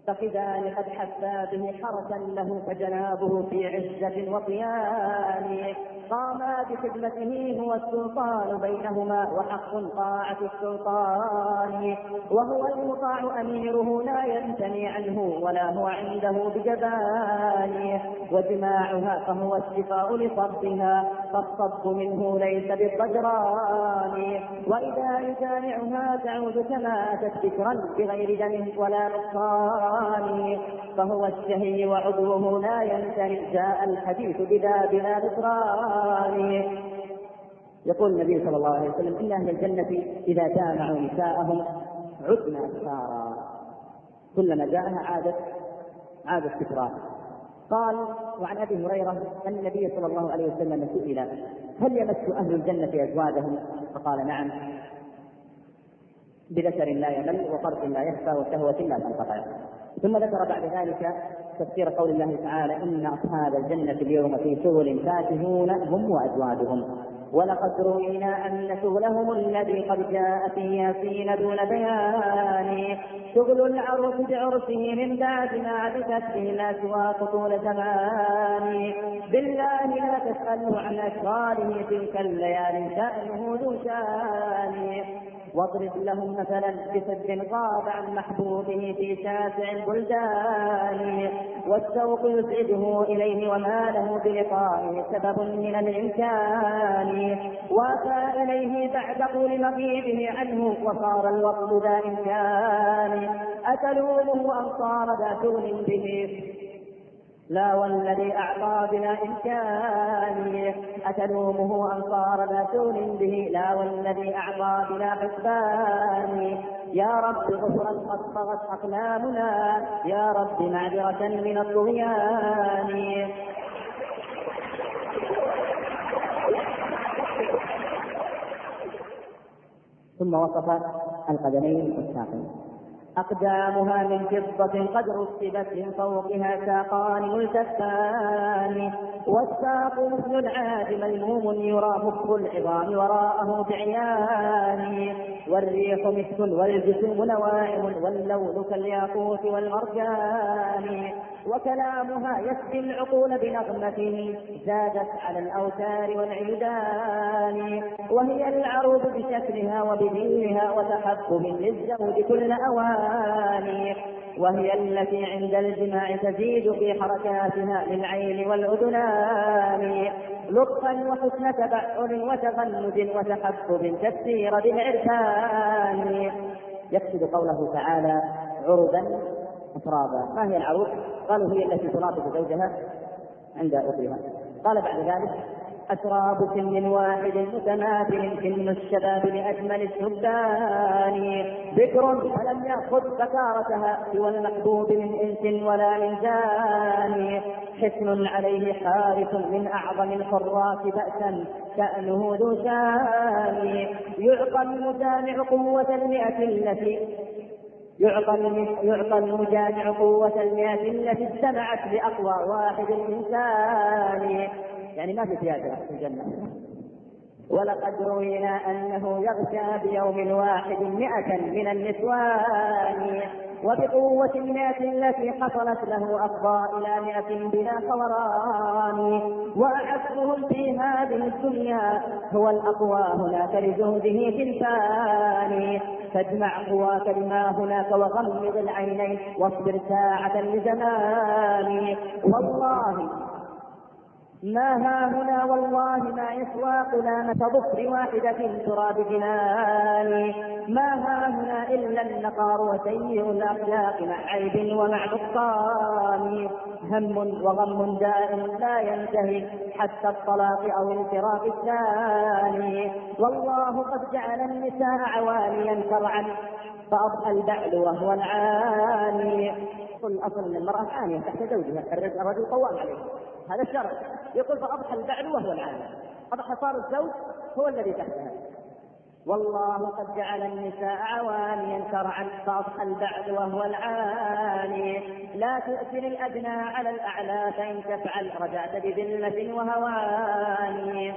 فخذان قد حثا به حرسا له فجنابه في عزة وطيان. قاما بخدمته هو السلطان بينهما وحق طاعة السلطان. وهو المطاع أميره لا ينتني عنه ولا هو عنده بجبان. وجماعها فهو الشفاء لصبها فالصب منه ليس بالضجران. وإذا يجامعها تعود كما أتت بكرا بغير دم ولا نقصان. فهو الشهي وعضوه لا ينتهي جاء الحديث بذا بلا نكران يقول النبي صلى الله عليه وسلم إن أهل الجنة إذا جامعوا نساءهم عدن اسفارا كلما جاءها عادت عادت فكرا قال وعن أبي هريرة أن النبي صلى الله عليه وسلم سئل هل يمس أهل الجنة أزواجهم؟ فقال نعم. بذكر لا يمل وقرص لا يخفى وشهوة لا تنقطع. ثم ذكر بعد ذلك تفسير قول الله تعالى إن أصحاب الجنة اليوم في شغل فاكهون هم وأزواجهم. ولقد روينا أن شغلهم الذي قد جاء في ياسين دون بيان. شغل العرس بعرسه من بعد ما عبثت به الاسواق طول زمان. بالله لا تساله عن اشغاله تلك الليالي شانه ذو شان. واضرب لهم مثلا بسد غاب عن محبوبه في شاسع البلدان والشوق يسعده إليه وما له بلقائه سبب من الإمكان. وافى إليه بعد طول مغيبه عنه وصار الوقت ذا إمكان. أتلومه أن صار ذا به. لا والذي أعطى بلا إمكان أتلومه أن صار ذا به. لا والذي أعطى بلا حسبان. يا رب غفرا قد طغت أقلامنا. يا رب معذرة من الطغيان. ثم وصف القدمين والساقين أقدامها من فضة قد رتبت من فوقها ساقان ملتفان والساق مثل العاد ملموم يرى مخ العظام وراءه بعيان. والريح مثل والجسوم نواعم واللون كالياقوت والمرجان. وكلامها يسقي العقول بنغمة زادت على الأوتار والعيدان وهي العروض بشكلها وبذلها وتحكم للزوج كل أوان. وهي التي عند الجماع تزيد في حركاتها للعين والأذنان. لطفا وحسن تبعر وتغنج وتحبب تسير بالعرفان. يقصد قوله تعالى عربا أترابا ما هي العروس؟ قالوا هي التي ترافق زوجها عند أخيها. قال بعد ذلك أتراب سن واحد متماثل سن الشباب لأجمل الشبان بكر فلم يأخذ بكارتها سوى المحبوب من إنس ولا إنسان حسن عليه حارس من أعظم الحراس بأسا شأنه ذو شان. يعطى المجامع قوة المئة التي يعطى يعطى المجامع قوة المئة التي اجتمعت لأقوى واحد الإنسان. يعني ما في زيادة في الجنة. ولقد روينا أنه يغشى بيوم واحد مئة من النسوان وبقوة المئة التي حصلت له أفضى إلى مئة بلا خوران وأعزهم في هذه الدنيا هو الأقوى هناك لزهده في الفاني فاجمع قواك لما هناك وغمض العينين واصبر ساعة لزمان. والله ما ها هنا والله ما يسوى قلامة ظفر واحدة تراب جنان. ما ها هنا إلا النقار وسيء الأخلاق مع عيب ومع نقصان. هم وغم دائم لا ينتهي حتى الطلاق أو الفراق الثاني. والله قد جعل النساء عواليا شرعا فأضحى البعل وهو العاني. كل أصل أن المرأة عانية تحت زوجها الرجل قوام عليه. هذا الشرع. يقول فأضحى البعل وهو العاني أضحى صار الزوج هو الذي تحتها. والله قد جعل النساء عوانيا شرعا فأضحى البعل وهو العاني لا تؤثر الأدنى على الأعلى فإن تفعل رجعت بذلة وهوان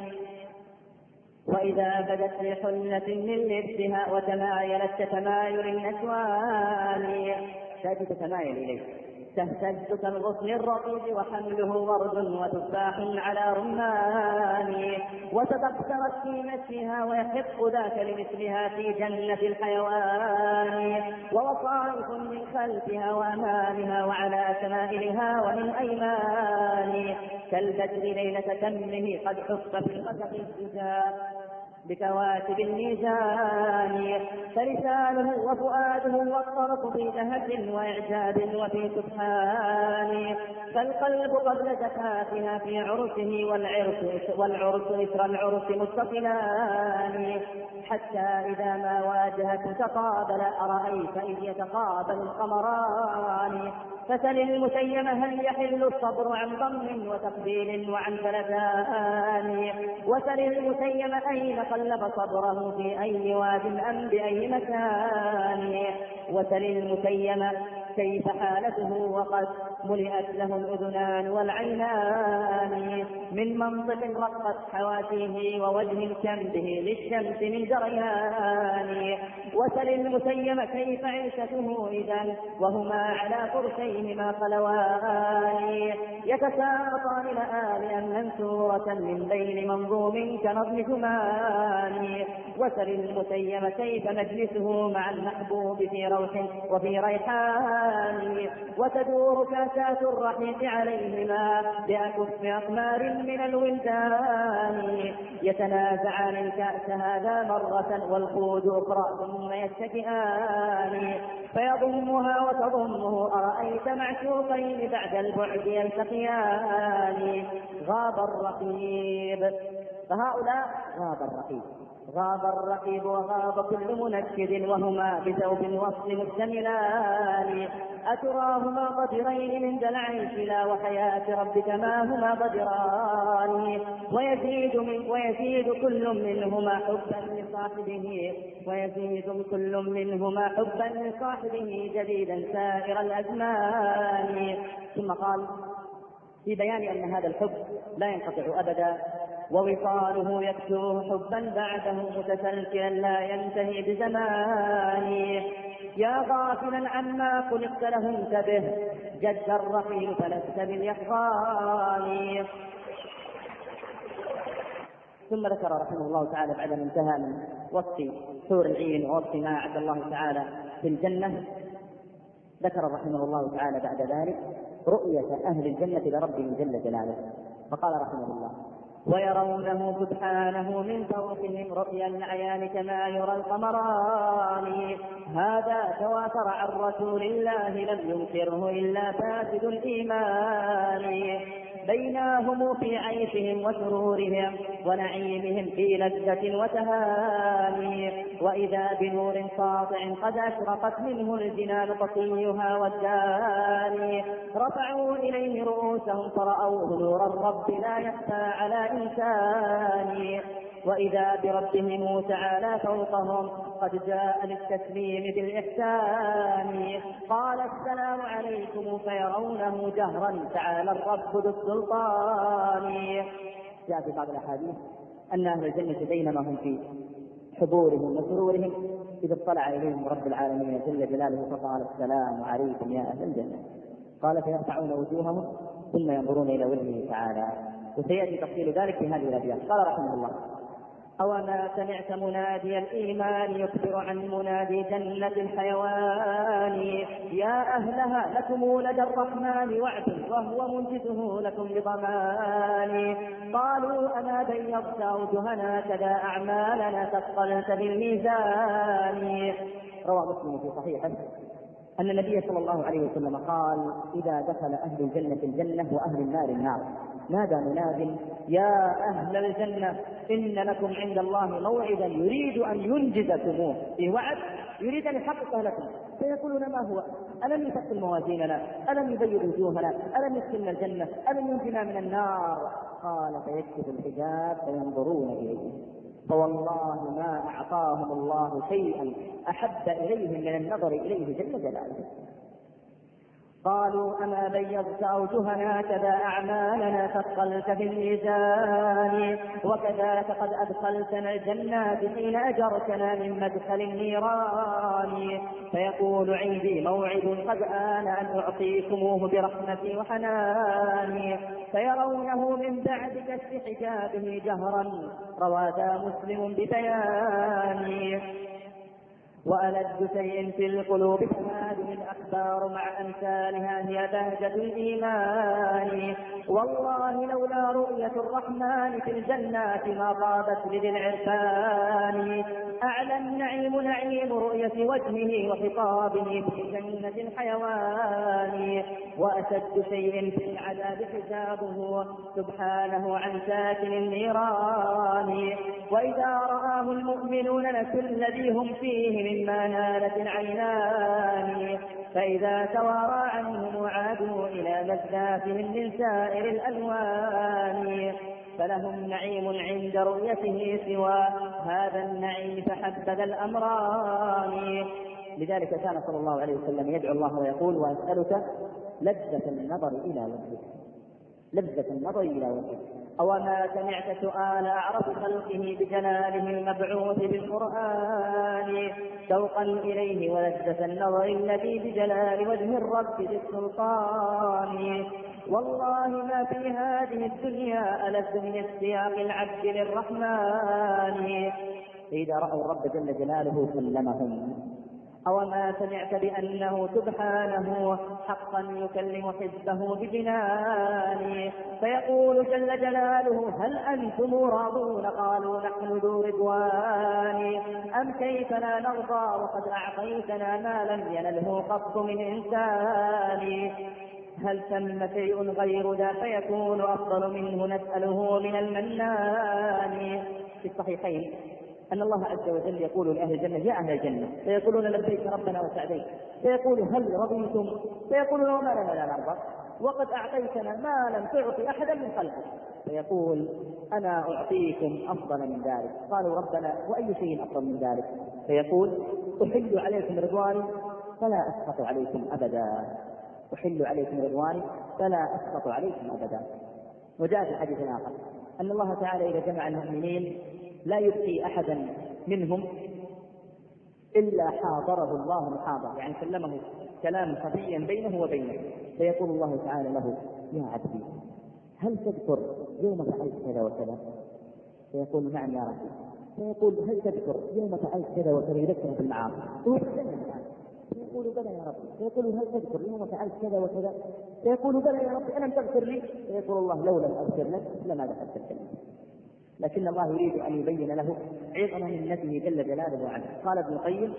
وإذا بدت في حلة من لبسها وتمايلت كتمايل النسوان. تأتي تتمايل إليه تهتز كالغصن الرطيب وحمله ورد وتفاح على رمان وتبخترت في مسها ويحق ذاك لمثلها في جنة الحيوان. ووصائف من خلفها وأمامها وعلى شمائلها ومن أيمان كالبدر ليلة تمه قد حف في الغسق الزجاج. بكواكب الميزان فلسانه وفؤاده والطرف في لهج وإعجاب وفي سبحان. فالقلب قبل زكاتها في عرسه والعرس والعرس اثر العرس متصلان حتى إذا ما واجهت تقابل أرأيت إذ يتقابل القمران. فسل المسيم هل يحل الصبر عن ضم وتقبيل وعن فلتان وسل المسيم أين قلب صبره في أي واد أم بأي مكان وسل المسيم كيف حالته وقد ملئت له الأذنان والعينان من منطق رقت حواسيه ووجه كمده للشمس من جريان. وسل المسيم كيف عيشته إذا وهما على فرشيهما خلوان يتساقطان لآلئا منثورة من بين منظوم كنظم ثمان. وسل المسيم كيف مجلسه مع المحبوب في روح وفي ريحان. وتدور كاسات الرحيق عليهما بأكف أقمار من الولدان. يتنازعان الكأس هذا مرة والخوذ أخرى ثم يتكئان. فيضمها وتضمه أرأيت معشوقين بعد البعد يلتقيان. غاب الرقيب. فهؤلاء غاب الرقيب. غاب الرقيب وغاب كل منكد وهما بثوب الوصل مشتملان أتراهما ضجرين من دلع الفلا وحياة ربك ما هما ضجران ويزيد من ويزيد كل منهما حبا لصاحبه. ويزيد كل منهما حبا لصاحبه جديدا سائر الأزمان. ثم قال في بيان أن هذا الحب لا ينقطع أبدا. ووصاله يكثر حبا بعده متسلسلا لا ينتهي بزمان يا غافلا عما خلقت له انتبه جد الرحيل فلست باليقظان ثم ذكر رحمه الله تعالى بعد ان انتهى من وصف حور العين ووصف ما أعد الله تعالى في الجنة. ذكر رحمه الله تعالى بعد ذلك رؤية أهل الجنة لربهم جل جلاله. فقال رحمه الله ويرونه سبحانه من فوقهم رؤيا العيان كما يرى القمران هذا تواتر عن رسول الله لم ينكره إلا فاسد الإيمان. بيناهم في عيشهم وسرورهم ونعيمهم في لذة وتهاني. وإذا بنور ساطع قد أشرقت منه الجنان طفيها والداني. رفعوا إليه رؤوسهم فرأوه نور الرب لا يخفى على إنسان وإذا بربهم تعالى فوقهم قد جاء للتسليم بالإحسان. قال السلام عليكم فيرونه جهرا تعالى الرب ذو السلطان. جاء في بعض الأحاديث أن أهل الجنة بينما هم في حضورهم وسرورهم إذا اطلع إليهم رب العالمين جل جلاله فقال السلام عليكم يا أهل الجنة. قال فيرفعون وجوههم ثم ينظرون إلى وجهه تعالى. وسيأتي تفصيل ذلك في هذه الأبيات. قال رحمه الله أوما سمعت منادي الإيمان يخبر عن منادي جنة الحيوان. يا أهلها لكم لدى الرحمن وعد وهو منجزه لكم بضمان. قالوا أما بيضت أوجهنا كذا أعمالنا تثقلت بالميزان. روى مسلم في صحيحه. أن النبي صلى الله عليه وسلم قال إذا دخل أهل الجنة الجنة وأهل النار النار. نادى مناد يا أهل الجنة إن لكم عند الله موعدا يريد أن ينجزكموه. في وعد؟ يريد أن يحقق لكم. فيقولون ما هو؟ ألم يثقل موازيننا ألم يبيض وجوهنا؟ ألم يدخلنا الجنة؟ ألم ينجنا من النار؟ قال فيكشف الحجاب فينظرون إليه. فوالله أعطاهم الله شيئا أحب إليهم من النظر إليه جل جلاله. قالوا أما بيضت أوجهنا كذا أعمالنا ثقلت في الميزان. وكذاك قد أدخلتنا الجنات حين أجرتنا من مدخل النيران. فيقول عندي موعد قد آن أن أعطيكموه برحمتي وحناني فيرونه من بعد كشف حجابه جهرا. روى مسلم ببيان. وألد شيء في القلوب هذه الأخبار مع أمثالها هي بهجة الإيمان. والله لولا رؤية الرحمن في الجنات ما طابت لذي العرفان. أعلى النعيم نعيم رؤية وجهه وخطابه في جنة الحيوان. وأشد شيء في العذاب حسابه سبحانه عن ساكن النيران. وإذا رآه المؤمنون نسوا الذي هم فيه مما نالت العينان. فإذا توارى عنهم وعادوا إلى مزداتهم من سائر الألوان فلهم نعيم عند رؤيته سوى هذا النعيم فحبذ الأمران. لذلك كان صلى الله عليه وسلم يدعو الله ويقول وأسألك لذة النظر إلى وجهك. لذة النظر إلى وجهك أوما سمعت سؤال أعرف خلقه بجلاله المبعوث بالقرآن. شوقا إليه ولذة النظر الذي بجلال وجه الرب بالسلطان. والله ما في هذه الدنيا ألذ من اشتياق العبد للرحمن. فإذا رأوا الرب جل جلاله سلمهم أوما سمعت بأنه سبحانه حقا يكلم حزبه بجنان. فيقول جل جلاله هل أنتم راضون؟ قالوا نحن ذو رضوان. أم كيف لا نرضى؟ وقد أعطيتنا ما لم ينله قط من إنسان. هل ثم شيء غير ذا؟ فيكون أفضل منه نسأله من المنان. في الصحيحين أن الله عز وجل يقول لأهل الجنة يا أهل الجنة فيقولون لبيك ربنا وسعديك. فيقول هل رضيتم؟ فيقولون وما لنا لا نرضى وقد أعطيتنا ما لم تعطي أحدا من خلقك. فيقول أنا أعطيكم أفضل من ذلك؟ قالوا ربنا وأي شيء أفضل من ذلك؟ فيقول أحل عليكم رضواني فلا أسخط عليكم أبدا. أحل عليكم رضواني فلا أسخط عليكم أبدا. وجاء في حديث آخر أن الله تعالى إذا جمع المؤمنين لا يبقي أحدا منهم إلا حاضره الله محاضرة. يعني كلمه كلام خفيا بينه وبينه. فيقول الله تعالى له يا عبدي هل تذكر يوم فعلت كذا وكذا؟ فيقول نعم يا ربي. فيقول هل تذكر يوم فعلت كذا وكذا يذكر بالمعاصي فيقول بلى يا رب فيقول هل تذكر يوم فعلت كذا وكذا؟ فيقول بلى يا رب ألم تغفر لي؟ فيقول الله لو لم أغفر لك لما دخلت الجنة لكن الله يريد أن يبين له عظم منته جل جلاله عنه قال ابن القيم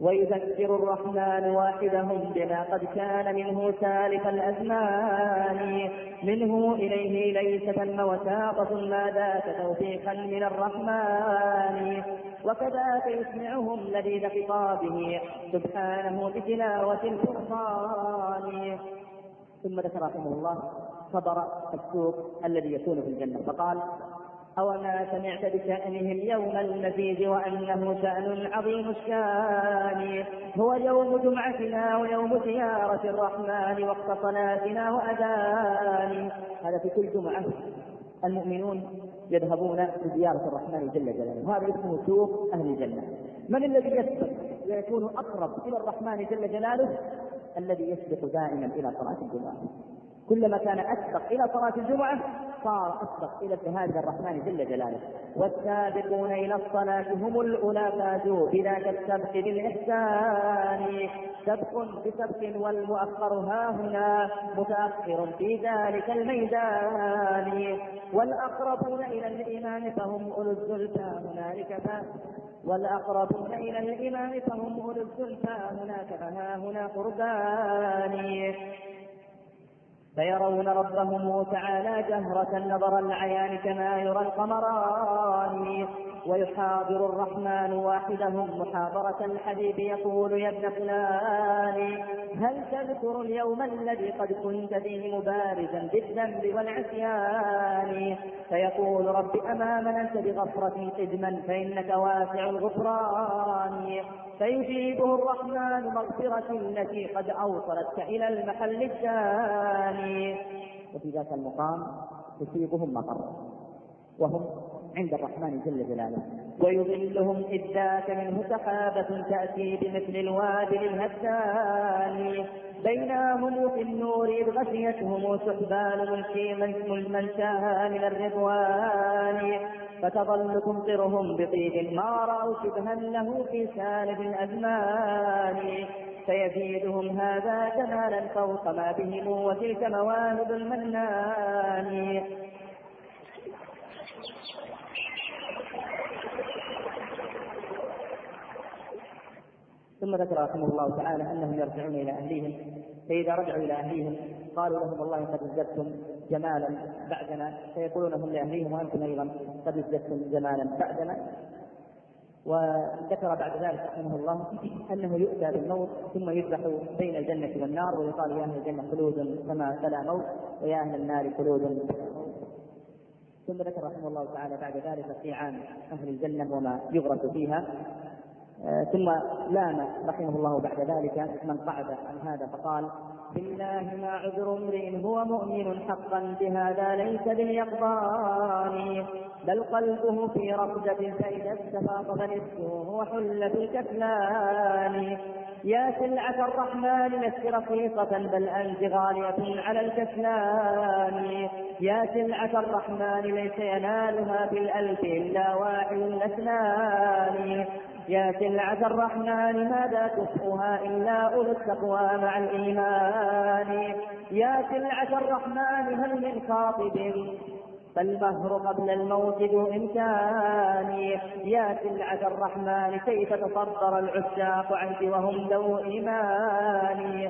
ويذكر الرحمن واحدهم بما قد كان منه سالف الأزمان. منه إليه ليس ثم وساطة ما ذاك توفيقا من الرحمن. وكذاك يسمعهم لذيذ خطابه سبحانه بتلاوة الفرقان. ثم ذكر رحمه الله خبر السوق الذي يكون في الجنة. فقال أوما سمعت بشأنهم يوم المزيد وأنه شأن عظيم الشأن. هو يوم جمعتنا ويوم زيارة الرحمن وقت صلاتنا وأذان. هذا في كل جمعة المؤمنون يذهبون لزيارة الرحمن جل جلاله. هذا اسمه سوق أهل الجنة. من الذي يسبق ويكون أقرب إلى الرحمن جل جلاله؟ الذي يسبق دائما إلى صلاة الجمعة. كلما كان أسبق إلى صلاة الجمعة صار أسبق إلى ابتهاج الرحمن جل جلاله. والسابقون إلى الصلاة هم الأولى فازوا بذاك السبق بالإحسان. سبق بسبق والمؤخر ها هنا متأخر في ذلك الميدان. والأقربون إلى الإمام فهم أولو الزلفى هنالك والأقربون إلى الإمام فهم أولو الزلفى هناك فها هنا قربان. فيرون ربهم تعالى جهرة نظر العيان كما يرى القمران ويحاضر الرحمن واحدهم محاضرة الحبيب يقول يا ابن فلان هل تذكر اليوم الذي قد كنت فيه مبارزا بالذنب والعصيان؟ فيقول رب أمام أنت بغفرة قدما فإنك واسع الغفران. فيجيبه الرحمن مغفرة التي قد أوصلتك إلى المحل الثاني. وفي ذاك المقام تصيبهم مطر. وهم عند الرحمن جل جلاله. ويظلهم إذ ذاك منه سحابة تأتي بمثل الوابل الهدان. بينهم في النور إذ غشيتهم سحبان ملكي من شاء من الرضوان. فتظل تمطرهم بطيب ما رأوا شبها له في سالب الأزمان. فيزيدهم هذا جمالا فوق ما بهم وتلك مواهب المنان. ثم ذكر رحمه الله تعالى أنهم يرجعون إلى أهليهم فإذا رجعوا إلى أهليهم قالوا لهم والله قد ازددتم جمالا بعدنا فيقولون هم لأهليهم وأنتم أيضا قد ازددتم جمالا بعدنا. وذكر بعد ذلك رحمه الله أنه يؤتى بالموت ثم يذبح بين الجنة والنار ويقال يا أهل الجنة خلود كما فلا موت ويا أهل النار خلود. ثم ذكر رحمه الله تعالى بعد ذلك في عام أهل الجنة وما يغرس فيها. آه، ثم لام رحمه الله بعد ذلك من قعد عن هذا فقال بالله ما عذر امرئ هو مؤمن حقا بهذا ليس باليقظان بل قلبه في رقدة فإذا استفاق فنسكه وحل في الكسلان يا سلعة الرحمن لست رخيصة بل أنت غالية على الكسلان يا سلعة الرحمن ليس ينالها بالألف إلا واحد الاثنان يا سلعة الرحمن ماذا تسقها إلا أولو التقوى مع الإيمان؟ يا سلعة الرحمن هل من خاطب؟ فالمهر قبل الموت ذو إمكان. يا سلعة الرحمن كيف تصدر العشاق عنك وهم ذو إيمان؟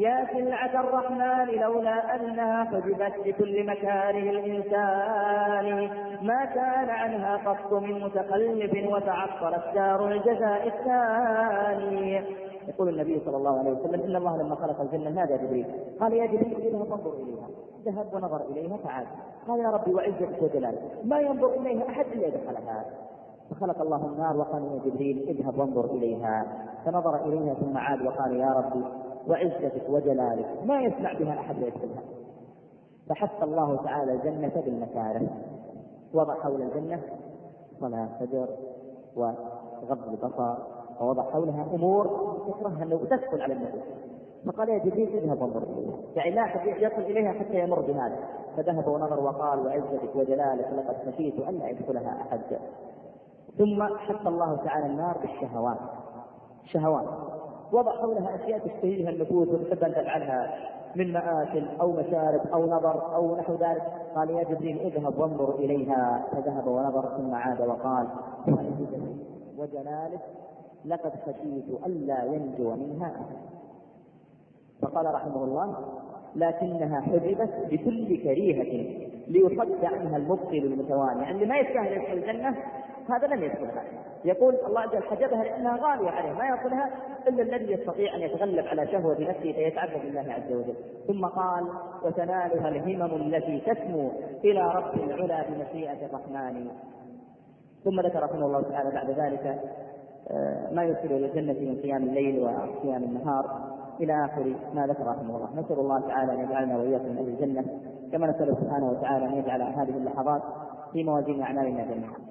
يا سلعة الرحمن لولا أنها حجبت بكل مكاره الإنسان ما كان عنها قط من متخلف وتعطلت دار الجزاء الثاني. يقول النبي صلى الله عليه وسلم إن الله لما خلق الجنة نادى جبريل. قال يا جبريل اذهب فانظر إليها؟ ذهب ونظر إليها تعال قال يا ربي وعزتك وجلالك ما ينظر إليها أحد إلا دخلها. فخلق الله النار وقال يا جبريل اذهب وانظر إليها. فنظر إليها ثم عاد وقال يا ربي وعزتك وجلالك ما يسمع بها أحد يدخلها فحث الله تعالى الجنة بالمكاره وضع حول الجنة صلاة فجر وغض البصر ووضع حولها أمور تكرهها أنه تدخل على النفس فقال يا جبريل اذهب وانظر يعني لا يصل إليها حتى يمر بهذا. فذهب ونظر وقال وعزتك وجلالك لقد خشيت الا يدخلها أحد. ثم حث الله تعالى النار بالشهوات. شهوات. وضع حولها أشياء تشتهيها النفوس وتحب أن تفعلها من مآكل أو مشارب أو نظر أو نحو ذلك. قال يا جبريل اذهب وانظر إليها. فذهب ونظر ثم عاد وقال وجلالك لقد خشيت ألا ينجو منها أحد. فقال رحمه الله لكنها حجبت بكل كريهة ليصد عنها المبطل المتواني. يعني ما يستاهل يدخل الجنة هذا لم يدخلها يقول الله عز وجل حجبها لأنها غالية عليه ما يدخلها إلا الذي يستطيع أن يتغلب على شهوة نفسه فيتعبد بالله عز وجل. ثم قال وتنالها الهمم التي تسمو إلى رب العلا بمشيئة الرحمن. ثم ذكر رحمه الله تعالى بعد ذلك آه، ما يوصل إلى الجنة من قيام الليل وقيام النهار. إلى آخر ما ذكر رحمه الله، نسأل الله تعالى أن يجعلنا وإياكم من أهل الجنة كما نسال سبحانه وتعالى أن يجعل هذه اللحظات في موازين أعمالنا جميعا.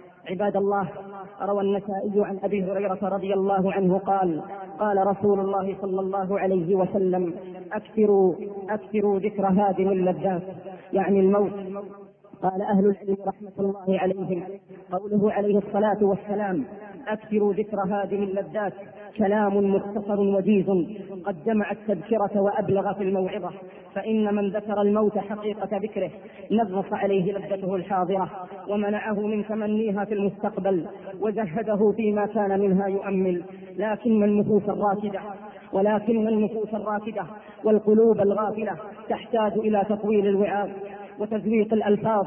عباد الله روى النسائي عن أبي هريرة رضي الله عنه قال قال رسول الله صلى الله عليه وسلم أكثروا أكثروا ذكر هادم اللذات يعني الموت. قال أهل العلم رحمة الله عليهم قوله عليه الصلاة والسلام أكثروا ذكر هذه اللذات. كلام مختصر وجيز. قد جمع التذكرة وأبلغ في الموعظة. فإن من ذكر الموت حقيقة ذكره نغص عليه لذته الحاضرة ومنعه من تمنيها في المستقبل وزهده فيما كان منها يؤمل. لكن النفوس الراكدة ولكن النفوس الراكدة والقلوب الغافلة تحتاج إلى تطويل الوعاظ. وتزويق الألفاظ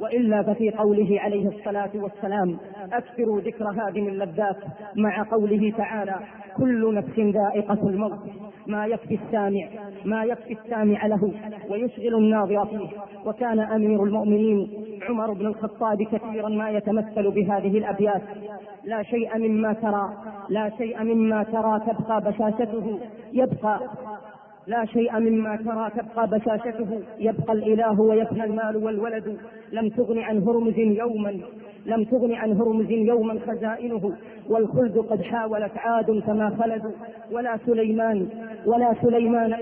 وإلا ففي قوله عليه الصلاة والسلام أكثروا ذكر هذه اللذات مع قوله تعالى كل نفس ذائقة الموت ما يكفي السامع ما يكفي السامع له ويشغل الناظر فيه. وكان أمير المؤمنين عمر بن الخطاب كثيرا ما يتمثل بهذه الأبيات. لا شيء مما ترى لا شيء مما ترى تبقى بشاشته يبقى لا شيء مما ترى تبقى بشاشته. يبقى الإله ويفنى المال والولد. لم تغن عن هرمز يوما. لم تغن عن هرمز يوما خزائنه. والخلد قد حاولت عاد فما خلدوا ولا سليمان ولا سليمان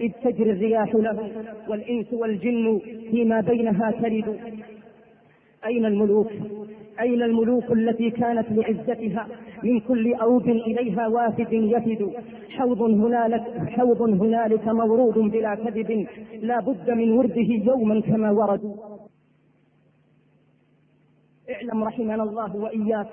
إذ تجري الرياح له. والإنس والجن فيما بينها تلد أين الملوك؟ أين الملوك التي كانت لعزتها؟ من كل أوب إليها وافد يفد. حوض هنالك حوض هنالك مورود بلا كذب. لا بد من ورده يوما كما وردوا اعلم رحمنا الله وإياك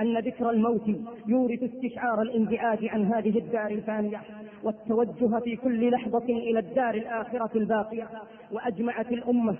أن ذكر الموت يورث استشعار الانزعاج عن هذه الدار الفانية. والتوجه في كل لحظة إلى الدار الآخرة الباقية وأجمعت الأمة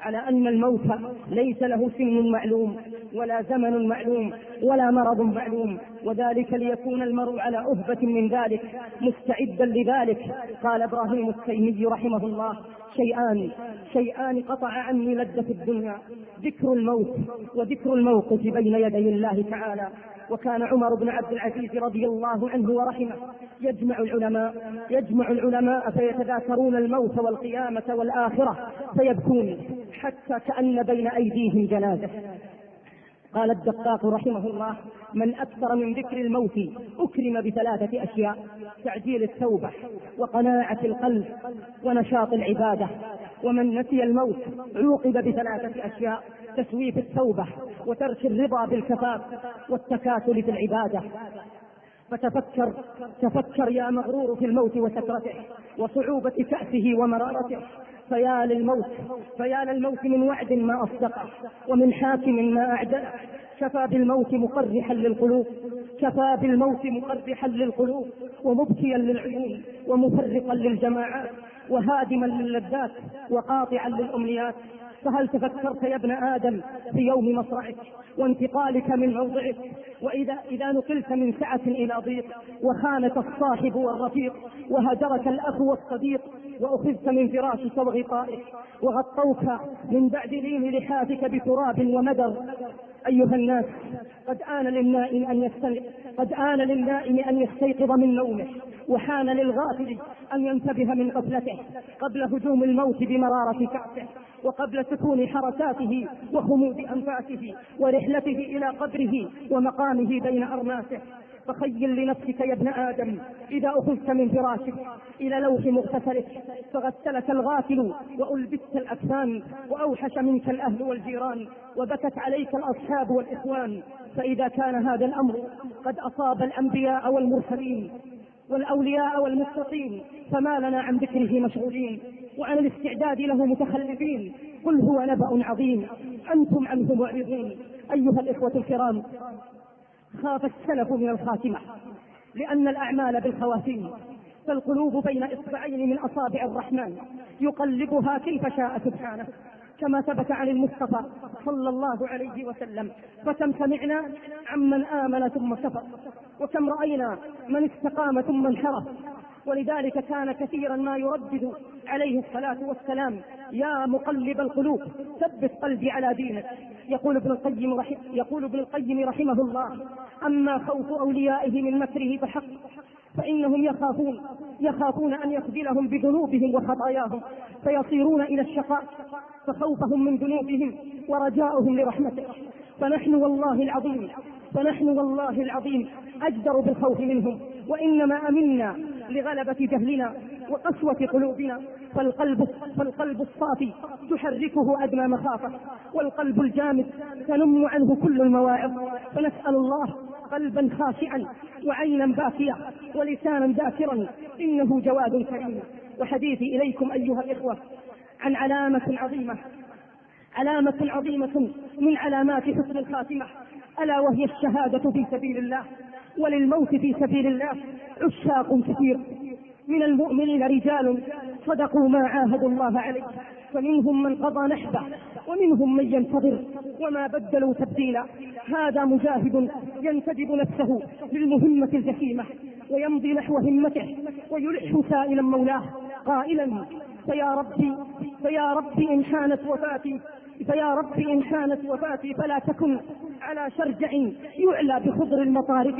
على أن الموت ليس له سن معلوم ولا زمن معلوم ولا مرض معلوم وذلك ليكون المرء على أهبة من ذلك مستعدا لذلك. قال إبراهيم التيمي رحمه الله شيئان شيئان قطع عني لذة الدنيا ذكر الموت وذكر الموقف بين يدي الله تعالى. وكان عمر بن عبد العزيز رضي الله عنه ورحمه يجمع العلماء يجمع العلماء فيتذاكرون الموت والقيامة والآخرة فيبكون حتى كأن بين أيديهم جنازة. قال الدقاق رحمه الله من أكثر من ذكر الموت أكرم بثلاثة أشياء تعجيل التوبة وقناعة القلب ونشاط العبادة ومن نسي الموت عوقب بثلاثة أشياء تسويف التوبة وترك الرضا بالكفاف والتكاسل في العبادة. فتفكر تفكر يا مغرور في الموت وسكرته وصعوبة كأسه ومرارته. فيا للموت فيا للموت من وعد ما أصدقه ومن حاكم ما أعدله كفى بالموت مقرحا للقلوب. كفى بالموت مقرحا للقلوب. ومبكيا للعيون. ومفرقا للجماعات. وهادما للذات. وقاطعا للأمنيات. فهل تفكرت يا ابن آدم في يوم مصرعك وانتقالك من موضعك؟ وإذا إذا نقلت من سعة إلى ضيق وخانك الصاحب والرفيق وهجرك الأخ والصديق وأخذت من فراشك وغطائك وغطوك من بعد لين لحافك بتراب ومدر. أيها الناس قد آن للنائم أن يستيقظ قد آن للنائم أن يستيقظ من نومه. وحان للغافل أن ينتبه من غفلته قبل هجوم الموت بمرارة كعسه وقبل سكون حركاته وخمود أنفاسه ورحلته إلى قبره ومقامه بين أرماسه. فخيل لنفسك يا ابن آدم إذا أخذت من فراشك إلى لوح مغتسلك فغسلك الغافل وألبست الأكفان وأوحش منك الأهل والجيران وبكت عليك الأصحاب والإخوان. فإذا كان هذا الأمر قد أصاب الأنبياء والمرسلين. والأولياء والمتقين فما لنا عن ذكره مشغولين وعن الاستعداد له متخلفين. قل هو نبأ عظيم أنتم عنه معرضون. أيها الإخوة الكرام خاف السلف من الخاتمة لأن الأعمال بالخواتيم فالقلوب بين إصبعين من أصابع الرحمن يقلبها كيف شاء سبحانه. كما ثبت عن المصطفى صلى الله عليه وسلم فكم سمعنا عمن آمن ثم كفر وكم رأينا من استقام ثم انحرف. ولذلك كان كثيرا ما يردد عليه الصلاة والسلام يا مقلب القلوب ثبت قلبي على دينك. يقول ابن القيم يقول ابن القيم رحمه الله أما خوف أوليائه من مكره فحق فإنهم يخافون يخافون أن يخذلهم بذنوبهم وخطاياهم فيصيرون إلى الشقاء فخوفهم من ذنوبهم ورجاؤهم لرحمته. فنحن والله العظيم فنحن والله العظيم أجدر بالخوف منهم وإنما أمنا لغلبة جهلنا وقسوة قلوبنا. فالقلب فالقلب الصافي تحركه أدنى مخافة والقلب الجامد تنم عنه كل المواعظ. فنسأل الله قلبا خاشعا وعينا باكية ولسانا ذاكرا إنه جواد كريم. وحديثي إليكم أيها الإخوة عن علامة عظيمة علامة عظيمة من علامات حسن الخاتمة ألا وهي الشهادة في سبيل الله وللموت في سبيل الله عشاق كثير. من المؤمنين رجال صدقوا ما عاهدوا الله عليه فمنهم من قضى نحبه ومنهم من ينتظر وما بدلوا تبديلا. هذا مجاهد ينتدب نفسه للمهمة الجسيمة ويمضي نحو همته ويلح سائلا مولاه قائلا فيا ربي فيا ربي إن حانت وفاتي فيا رب إن كانت وفاتي فلا تكن على شرجع يعلى بخضر المطارف.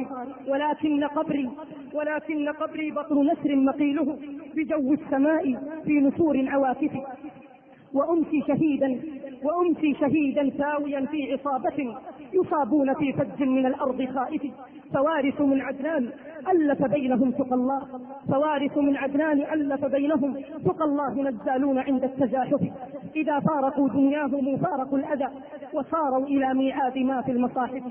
ولكن قبري ولكن قبري بطن نسر مقيله بجو السماء في نسور عواكف وأمسي شهيدا وأمسي شهيدا ساويا في عصابة يصابون في فج من الأرض خائف. فوارث من عدنان ألف بينهم تقى الله. فوارث من عدنان ألف بينهم تقى الله. نزالون عند التزاحف إذا فارقوا دنياهم فارقوا الأذى وصاروا إلى ميعاد ما في المصاحف.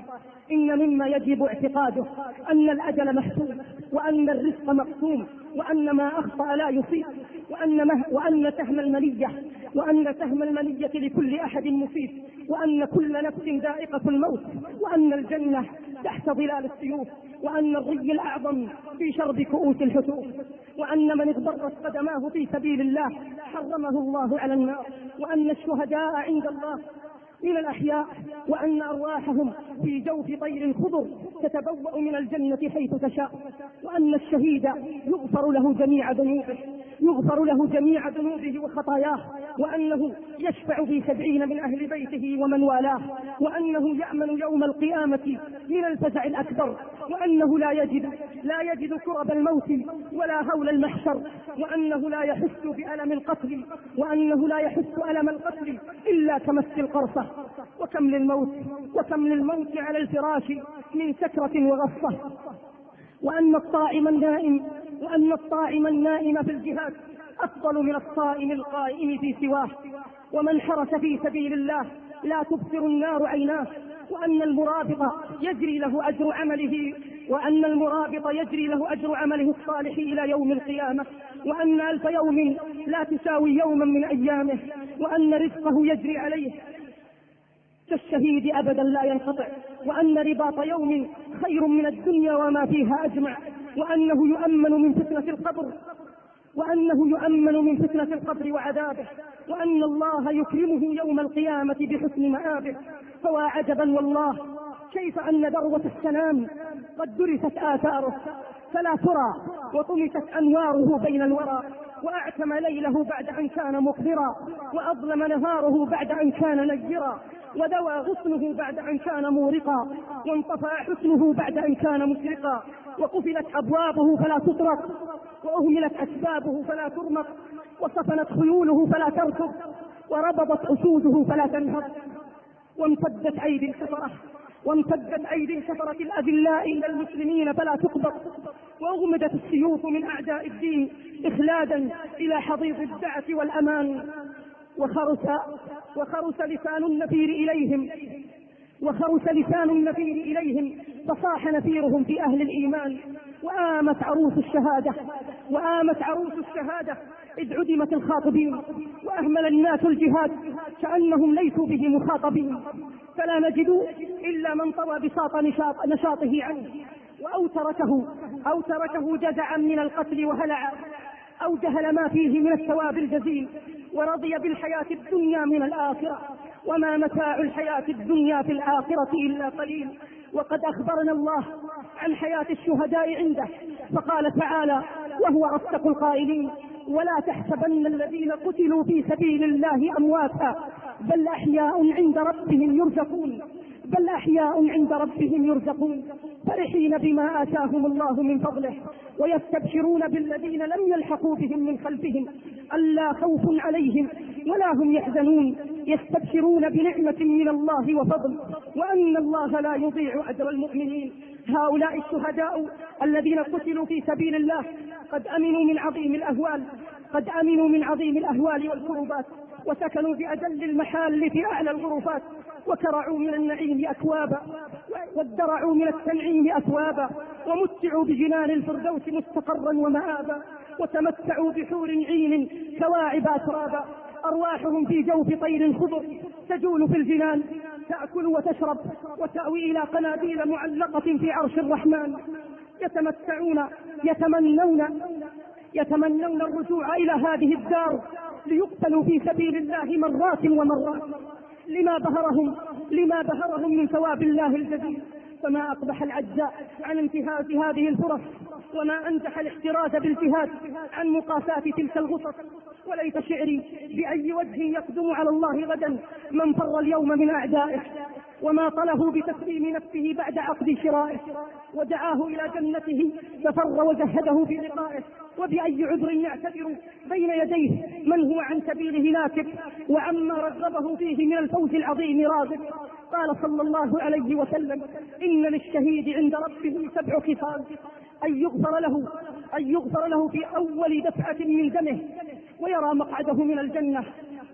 إن مما يجب اعتقاده أن الأجل محسوب وأن الرزق مقسوم وأن ما أخطأ لا يصيب وأن, وأن سهم المنية وأن سهم المنية لكل أحد مصيب وأن كل نفس ذائقة الموت وأن الجنة تحت ظلال السيوف وأن الري الأعظم في شرب كؤوس الحتوف وأن من اغبرت قدماه في سبيل الله حرمه الله على النار وأن الشهداء عند الله من الأحياء وأن أرواحهم في جوف طير خضر تتبوأ من الجنة حيث تشاء وأن الشهيد يغفر له جميع ذنوبه. يغفر له جميع ذنوبه وخطاياه وأنه يشفع في سبعين من أهل بيته ومن والاه وأنه يأمن يوم القيامة من الفزع الأكبر وأنه لا يجد لا يجد كرب الموت ولا هول المحشر وأنه لا يحس بألم القتل وأنه لا يحس ألم القتل إلا كمس القرصة. وكم للموت وكم للموت على الفراش من سكرة وغصة وأن الطائم النائم وأن الطائم النائم في الجهاد أفضل من الصائم القائم في سواه. ومن حرس في سبيل الله لا تبصر النار عيناه. وأن المرابط يجري له أجر عمله. وأن المرابط يجري له أجر عمله الصالح إلى يوم القيامة. وأن ألف يوم لا تساوي يوما من أيامه. وأن رزقه يجري عليه. كالشهيد أبدا لا ينقطع. وأن رباط يوم خير من الدنيا وما فيها أجمع. وأنه يؤمن من فتنة القبر وأنه يؤمن من فتنة القبر وعذابه وأن الله يكرمه يوم القيامة بحسن مآبه. فوا عجبا والله كيف أن ذروة السلام قد درست آثاره؟ فلا ترى وطمست أنواره بين الورى وأعتم ليله بعد أن كان مقبرا وأظلم نهاره بعد أن كان نيرا ودوى غصنه بعد أن كان مورقا وانطفى حسنه بعد أن كان مسرقا. وقفلت أبوابه فلا تطرق وأهملت أسبابه فلا ترمق وصفنت خيوله فلا تركض وربضت أسوده فلا تنهض. وامتدت أيدي الكفرة وامتدت أيدي الكفرة الأذلاء إلى المسلمين فلا تقبض. وأغمدت السيوف من أعداء الدين إخلادا إلى حضيض الدعة والأمان. وخرس وخرس لسان النفير إليهم وخرس لسان النفير إليهم فصاح نفيرهم في أهل الإيمان. وآمت عروس الشهادة. وآمت عروس الشهادة. إذ عدمت الخاطبين. وأهمل الناس الجهاد. كأنهم ليسوا به مخاطبين. فلا نجد إلا من طوى بساط نشاط نشاطه عنه. أو تركه. أو تركه جزعا من القتل وهلعا. أو جهل ما فيه من الثواب الجزيل. ورضي بالحياة الدنيا من الآخرة. وما متاع الحياة الدنيا في الآخرة إلا قليل. وقد أخبرنا الله عن حياة الشهداء عنده فقال تعالى وهو أصدق القائلين ولا تحسبن الذين قتلوا في سبيل الله أمواتا بل أحياء عند ربهم يرزقون. بل أحياء عند ربهم يرزقون فرحين بما آتاهم الله من فضله ويستبشرون بالذين لم يلحقوا بهم من خلفهم ألا خوف عليهم ولا هم يحزنون يستبشرون بنعمة من الله وفضل وأن الله لا يضيع أجر المؤمنين. هؤلاء الشهداء الذين قتلوا في سبيل الله قد أمنوا من عظيم الأهوال قد أمنوا من عظيم الأهوال والكربات وسكنوا بأجل المحال في أعلى الغرفات وكرعوا من النعيم أكوابا وادرعوا من التنعيم أثوابا ومتعوا بجنان الفردوس مستقرا ومآبا وتمتعوا بحور عين كواعب أترابا أرواحهم في جوف طير خضر تجول في الجنان تأكل وتشرب وتأوي إلى قناديل معلقة في عرش الرحمن. يتمتعون يتمنون يتمنون الرجوع إلى هذه الدار ليقتلوا في سبيل الله مرات ومرات. لما بهرهم لما بهرهم من ثواب الله الجزيل. فما أقبح العجاء عن انتهاز هذه الفرص وما أنجح الاحتراز بالجهاد عن مقاساة تلك الغصص. وليت شعري بأي وجه يقدم على الله غدا من فر اليوم من أعدائه وما طله بتسليم نفسه بعد عقد شرائه. ودعاه إلى جنته ففر وجهده في لقائه. وبأي عذر يعتذر بين يديه من هو عن سبيله ناكب وعما رغبه فيه من الفوز العظيم راغب. قال صلى الله عليه وسلم إن للشهيد عند ربه سبع خصال أن يغفر له أن يغفر له في أول دفعة من دمه ويرى مقعده من الجنة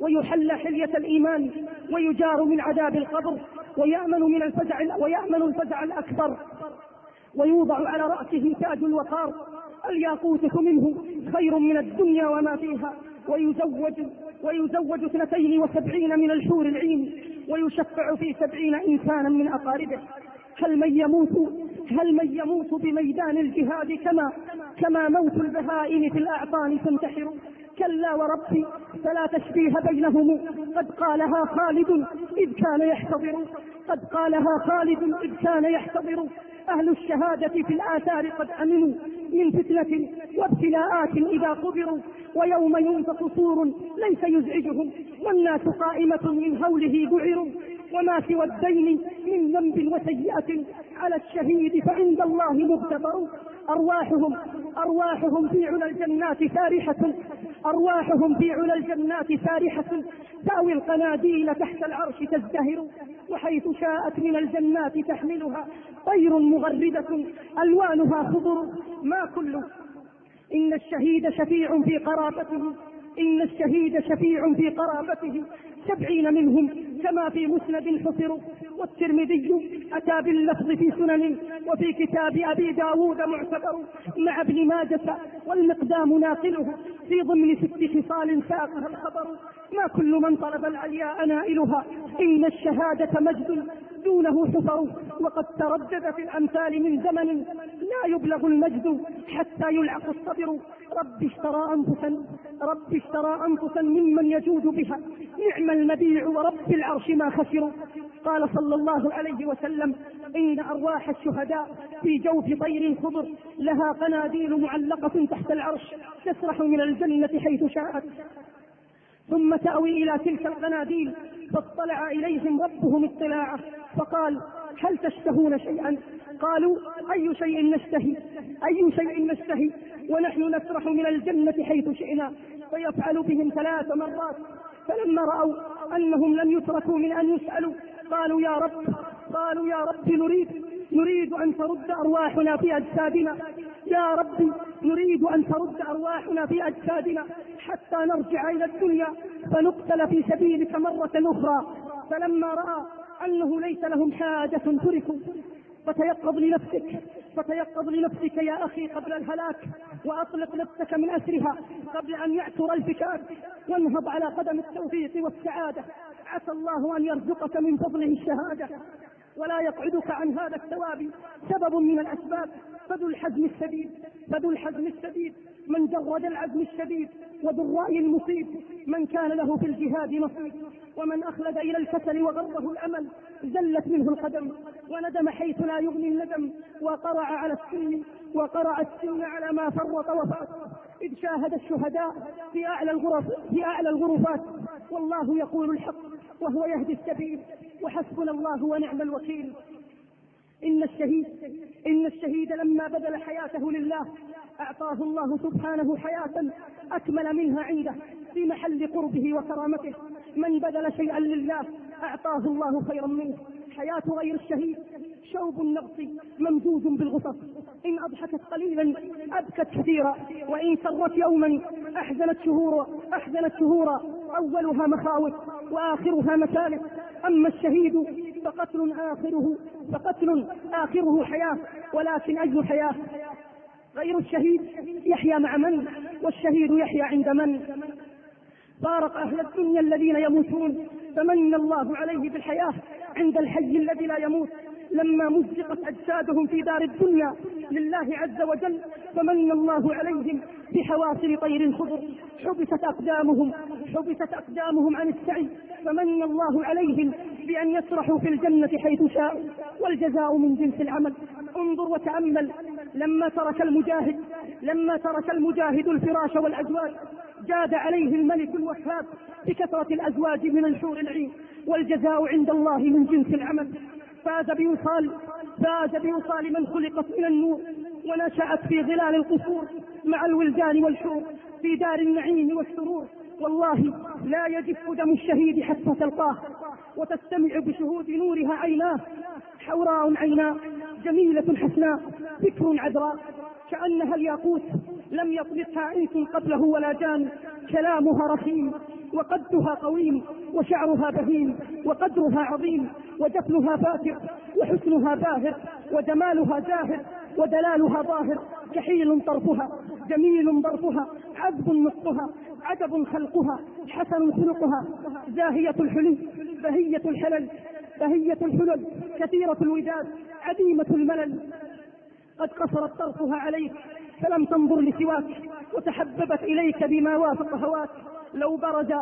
ويحل حلية الإيمان ويجار من عذاب القبر ويأمن من الفزع ويأمن الفزع الأكبر ويوضع على رأسه تاج الوقار الياقوتة منه خير من الدنيا وما فيها ويزوج ويزوج اثنتين وسبعين من الحور العين. ويشفع في سبعين إنسانا من أقاربه. هل من يموت هل من يموت بميدان الجهاد كما كما موت البهائم في الأعطان تنتحر؟ كلا وربي فلا تشبيه بينهم. قد قالها خالد إذ كان يحتضر. قد قالها خالد إذ كان يحتضر. أهل الشهادة في الآثار قد أمنوا. من فتنة وابتلاءات إذا قبروا ويوم ينفق صور ليس يزعجهم والناس قائمة من هوله بعروا. وما سوى الدين من ذنب وسيئة على الشهيد فعند الله مغتفر أرواحهم أرواحهم في علا الجنات سارحة أرواحهم في علا الجنات سارحة تاوي القناديل تحت العرش تزدهر. وحيث شاءت من الجنات تحملها طير مغردة ألوانها خضر ما كل إن الشهيد شفيع في قرابته إن الشهيد شفيع في قرابته. سبعين منهم كما في مسند حصروا والترمذي أتى باللفظ في سنن وفي كتاب أبي داود معتبر مع ابن ماجة والمقدام ناقله في ضمن ست خصال ساقها الخبر. ما كل من طلب العلياء نائلها إن الشهادة مجد. دونه حفر وقد تردد في الأمثال من زمن لا يبلغ المجد حتى يلعق الصبر رب اشترى أنفسا رب اشترى أنفسا ممن يجود بها. نعم المبيع ورب العرش ما خسروا قال صلى الله عليه وسلم إن أرواح الشهداء في جوف طير خضر لها قناديل معلقة تحت العرش تسرح من الجنة حيث شاءت. ثم تأوي إلى تلك القناديل فاطلع إليهم ربهم اطلاعا فقال هل تشتهون شيئا؟ قالوا أي شيء نشتهي؟ أي شيء نشتهي؟ ونحن نسرح من الجنة حيث شئنا فيفعل بهم ثلاث مرات فلما رأوا أنهم لم يتركوا من أن يسألوا قالوا يا رب قالوا يا رب نريد نريد أن ترد أرواحنا في أجسادنا. يا رب نريد أن ترد أرواحنا في أجسادنا. حتى نرجع إلى الدنيا فنقتل في سبيلك مرة أخرى. فلما رأى أنه ليس لهم حاجة تركوا فتيقظ لنفسك. فتيقظ لنفسك يا أخي قبل الهلاك وأطلق نفسك من أسرها قبل أن يعثر الفكاك وانهض على قدم التوفيق والسعادة. عسى الله أن يرزقك من فضله الشهادة. ولا يقعدك عن هذا الثواب سبب من الأسباب. فذو الحزم الشديد فذو الحزم الشديد. من جرد العزم الشديد وذو الرأي المصيب من كان له في الجهاد نصيب ومن أخلد إلى الكسل وغره الأمل زلت منه القدم. وندم حيث لا يغني الندم. وقرع على السن وقرع السن على ما فرط وفات. إذ شاهد الشهداء في أعلى الغرف في أعلى الغرفات. والله يقول الحق. وهو يهدي السبيل وحسبنا الله ونعم الوكيل. إن الشهيد إن الشهيد لما بذل حياته لله أعطاه الله سبحانه حياة أكمل منها عنده في محل قربه وكرامته. من بذل شيئا لله أعطاه الله خيرا منه. حياة غير الشهيد شوب النغص ممزوج بالغصص إن أضحكت قليلا أبكت كثيرا. وإن سرت يوما أحزنت شهورا أحزنت شهورا. أولها مخاوف وآخرها مسالك أما الشهيد فقتل آخره فقتل آخره حياة ولكن أي حياة. غير الشهيد يحيا مع من؟ والشهيد يحيا عند من؟ فارق أهل الدنيا الذين يموتون. فمن الله عليه بالحياة عند الحي الذي لا يموت. لما مزقت أجسادهم في دار الدنيا لله عز وجل فمن الله عليهم بحواصل طير خضر حبست أقدامهم حبست أقدامهم عن السعي فمن الله عليهم بأن يسرحوا في الجنة حيث شاءوا والجزاء من جنس العمل. انظر وتأمل لما ترك المجاهد لما ترك المجاهد الفراش والأزواج جاد عليه الملك الوهاب بكثرة الأزواج من الحور العين والجزاء عند الله من جنس العمل. فاز بوصال فاز بوصال من خلقت من النور ونشأت في ظلال القصور مع الولدان والحور في دار النعيم والسرور. والله لا يجف دم الشهيد حتى تلقاه وتستمع بشهود نورها عيناه. حوراء عيناه جميلة حسناء فكر عذراء كأنها الياقوت لم يطلقها إنس قبله ولا جان. كلامها رخيم وقدها قويم وشعرها بهيم وقدرها عظيم وجفنها فاتر وحسنها باهر وجمالها زاهر ودلالها ظاهر كحيل طرفها جميل ظرفها عذب نصفها عجب خلقها حسن خلقها زاهية الحلي بهية الحلل بهية الحلل كثيرة الوداد عديمة الملل قد قصرت طرفها عليك فلم تنظر لسواك وتحببت إليك بما وافق هواك لو برز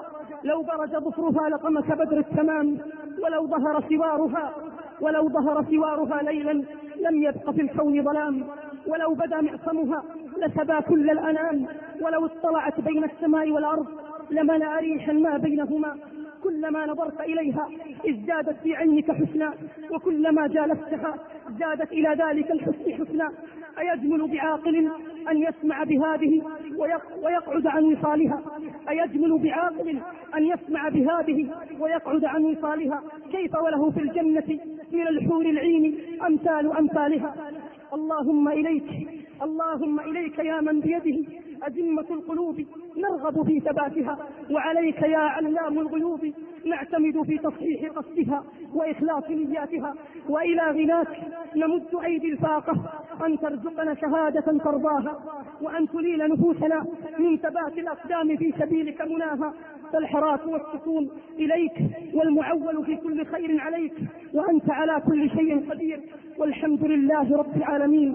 لو برز ظفرها لقمك بدر التمام ولو ظهر سوارها ولو ظهر سوارها ليلا لم يبق في الكون ظلام ولو بدا معصمها لسبى كل الأنام ولو اطلعت بين السماء والأرض لملأ ريحا ما بينهما كلما نظرت إليها ازدادت في عينك حسنا وكلما جالستها زادت إلى ذلك الحسن حسنا. أيجمل بعاقل أن يسمع بهذه ويقعد عن وصالها؟ أيجمل بعاقل أن يسمع بهذه ويقعد عن وصالها؟ كيف وله في الجنة من الحور العين أمثال أمثالها؟ اللهم إليك اللهم إليك يا من بيده أزمة القلوب نرغب في ثباتها وعليك يا علام الغيوب نعتمد في تصحيح قصدها وإخلاص نياتها وإلى غناك نمد أيدي الفاقة أن ترزقنا شهادة ترضاها وأن تليل نفوسنا من ثبات الأقدام في سبيلك مناها. فالحراك والسكون إليك والمعول في كل خير عليك وأنت على كل شيء قدير. والحمد لله رب العالمين.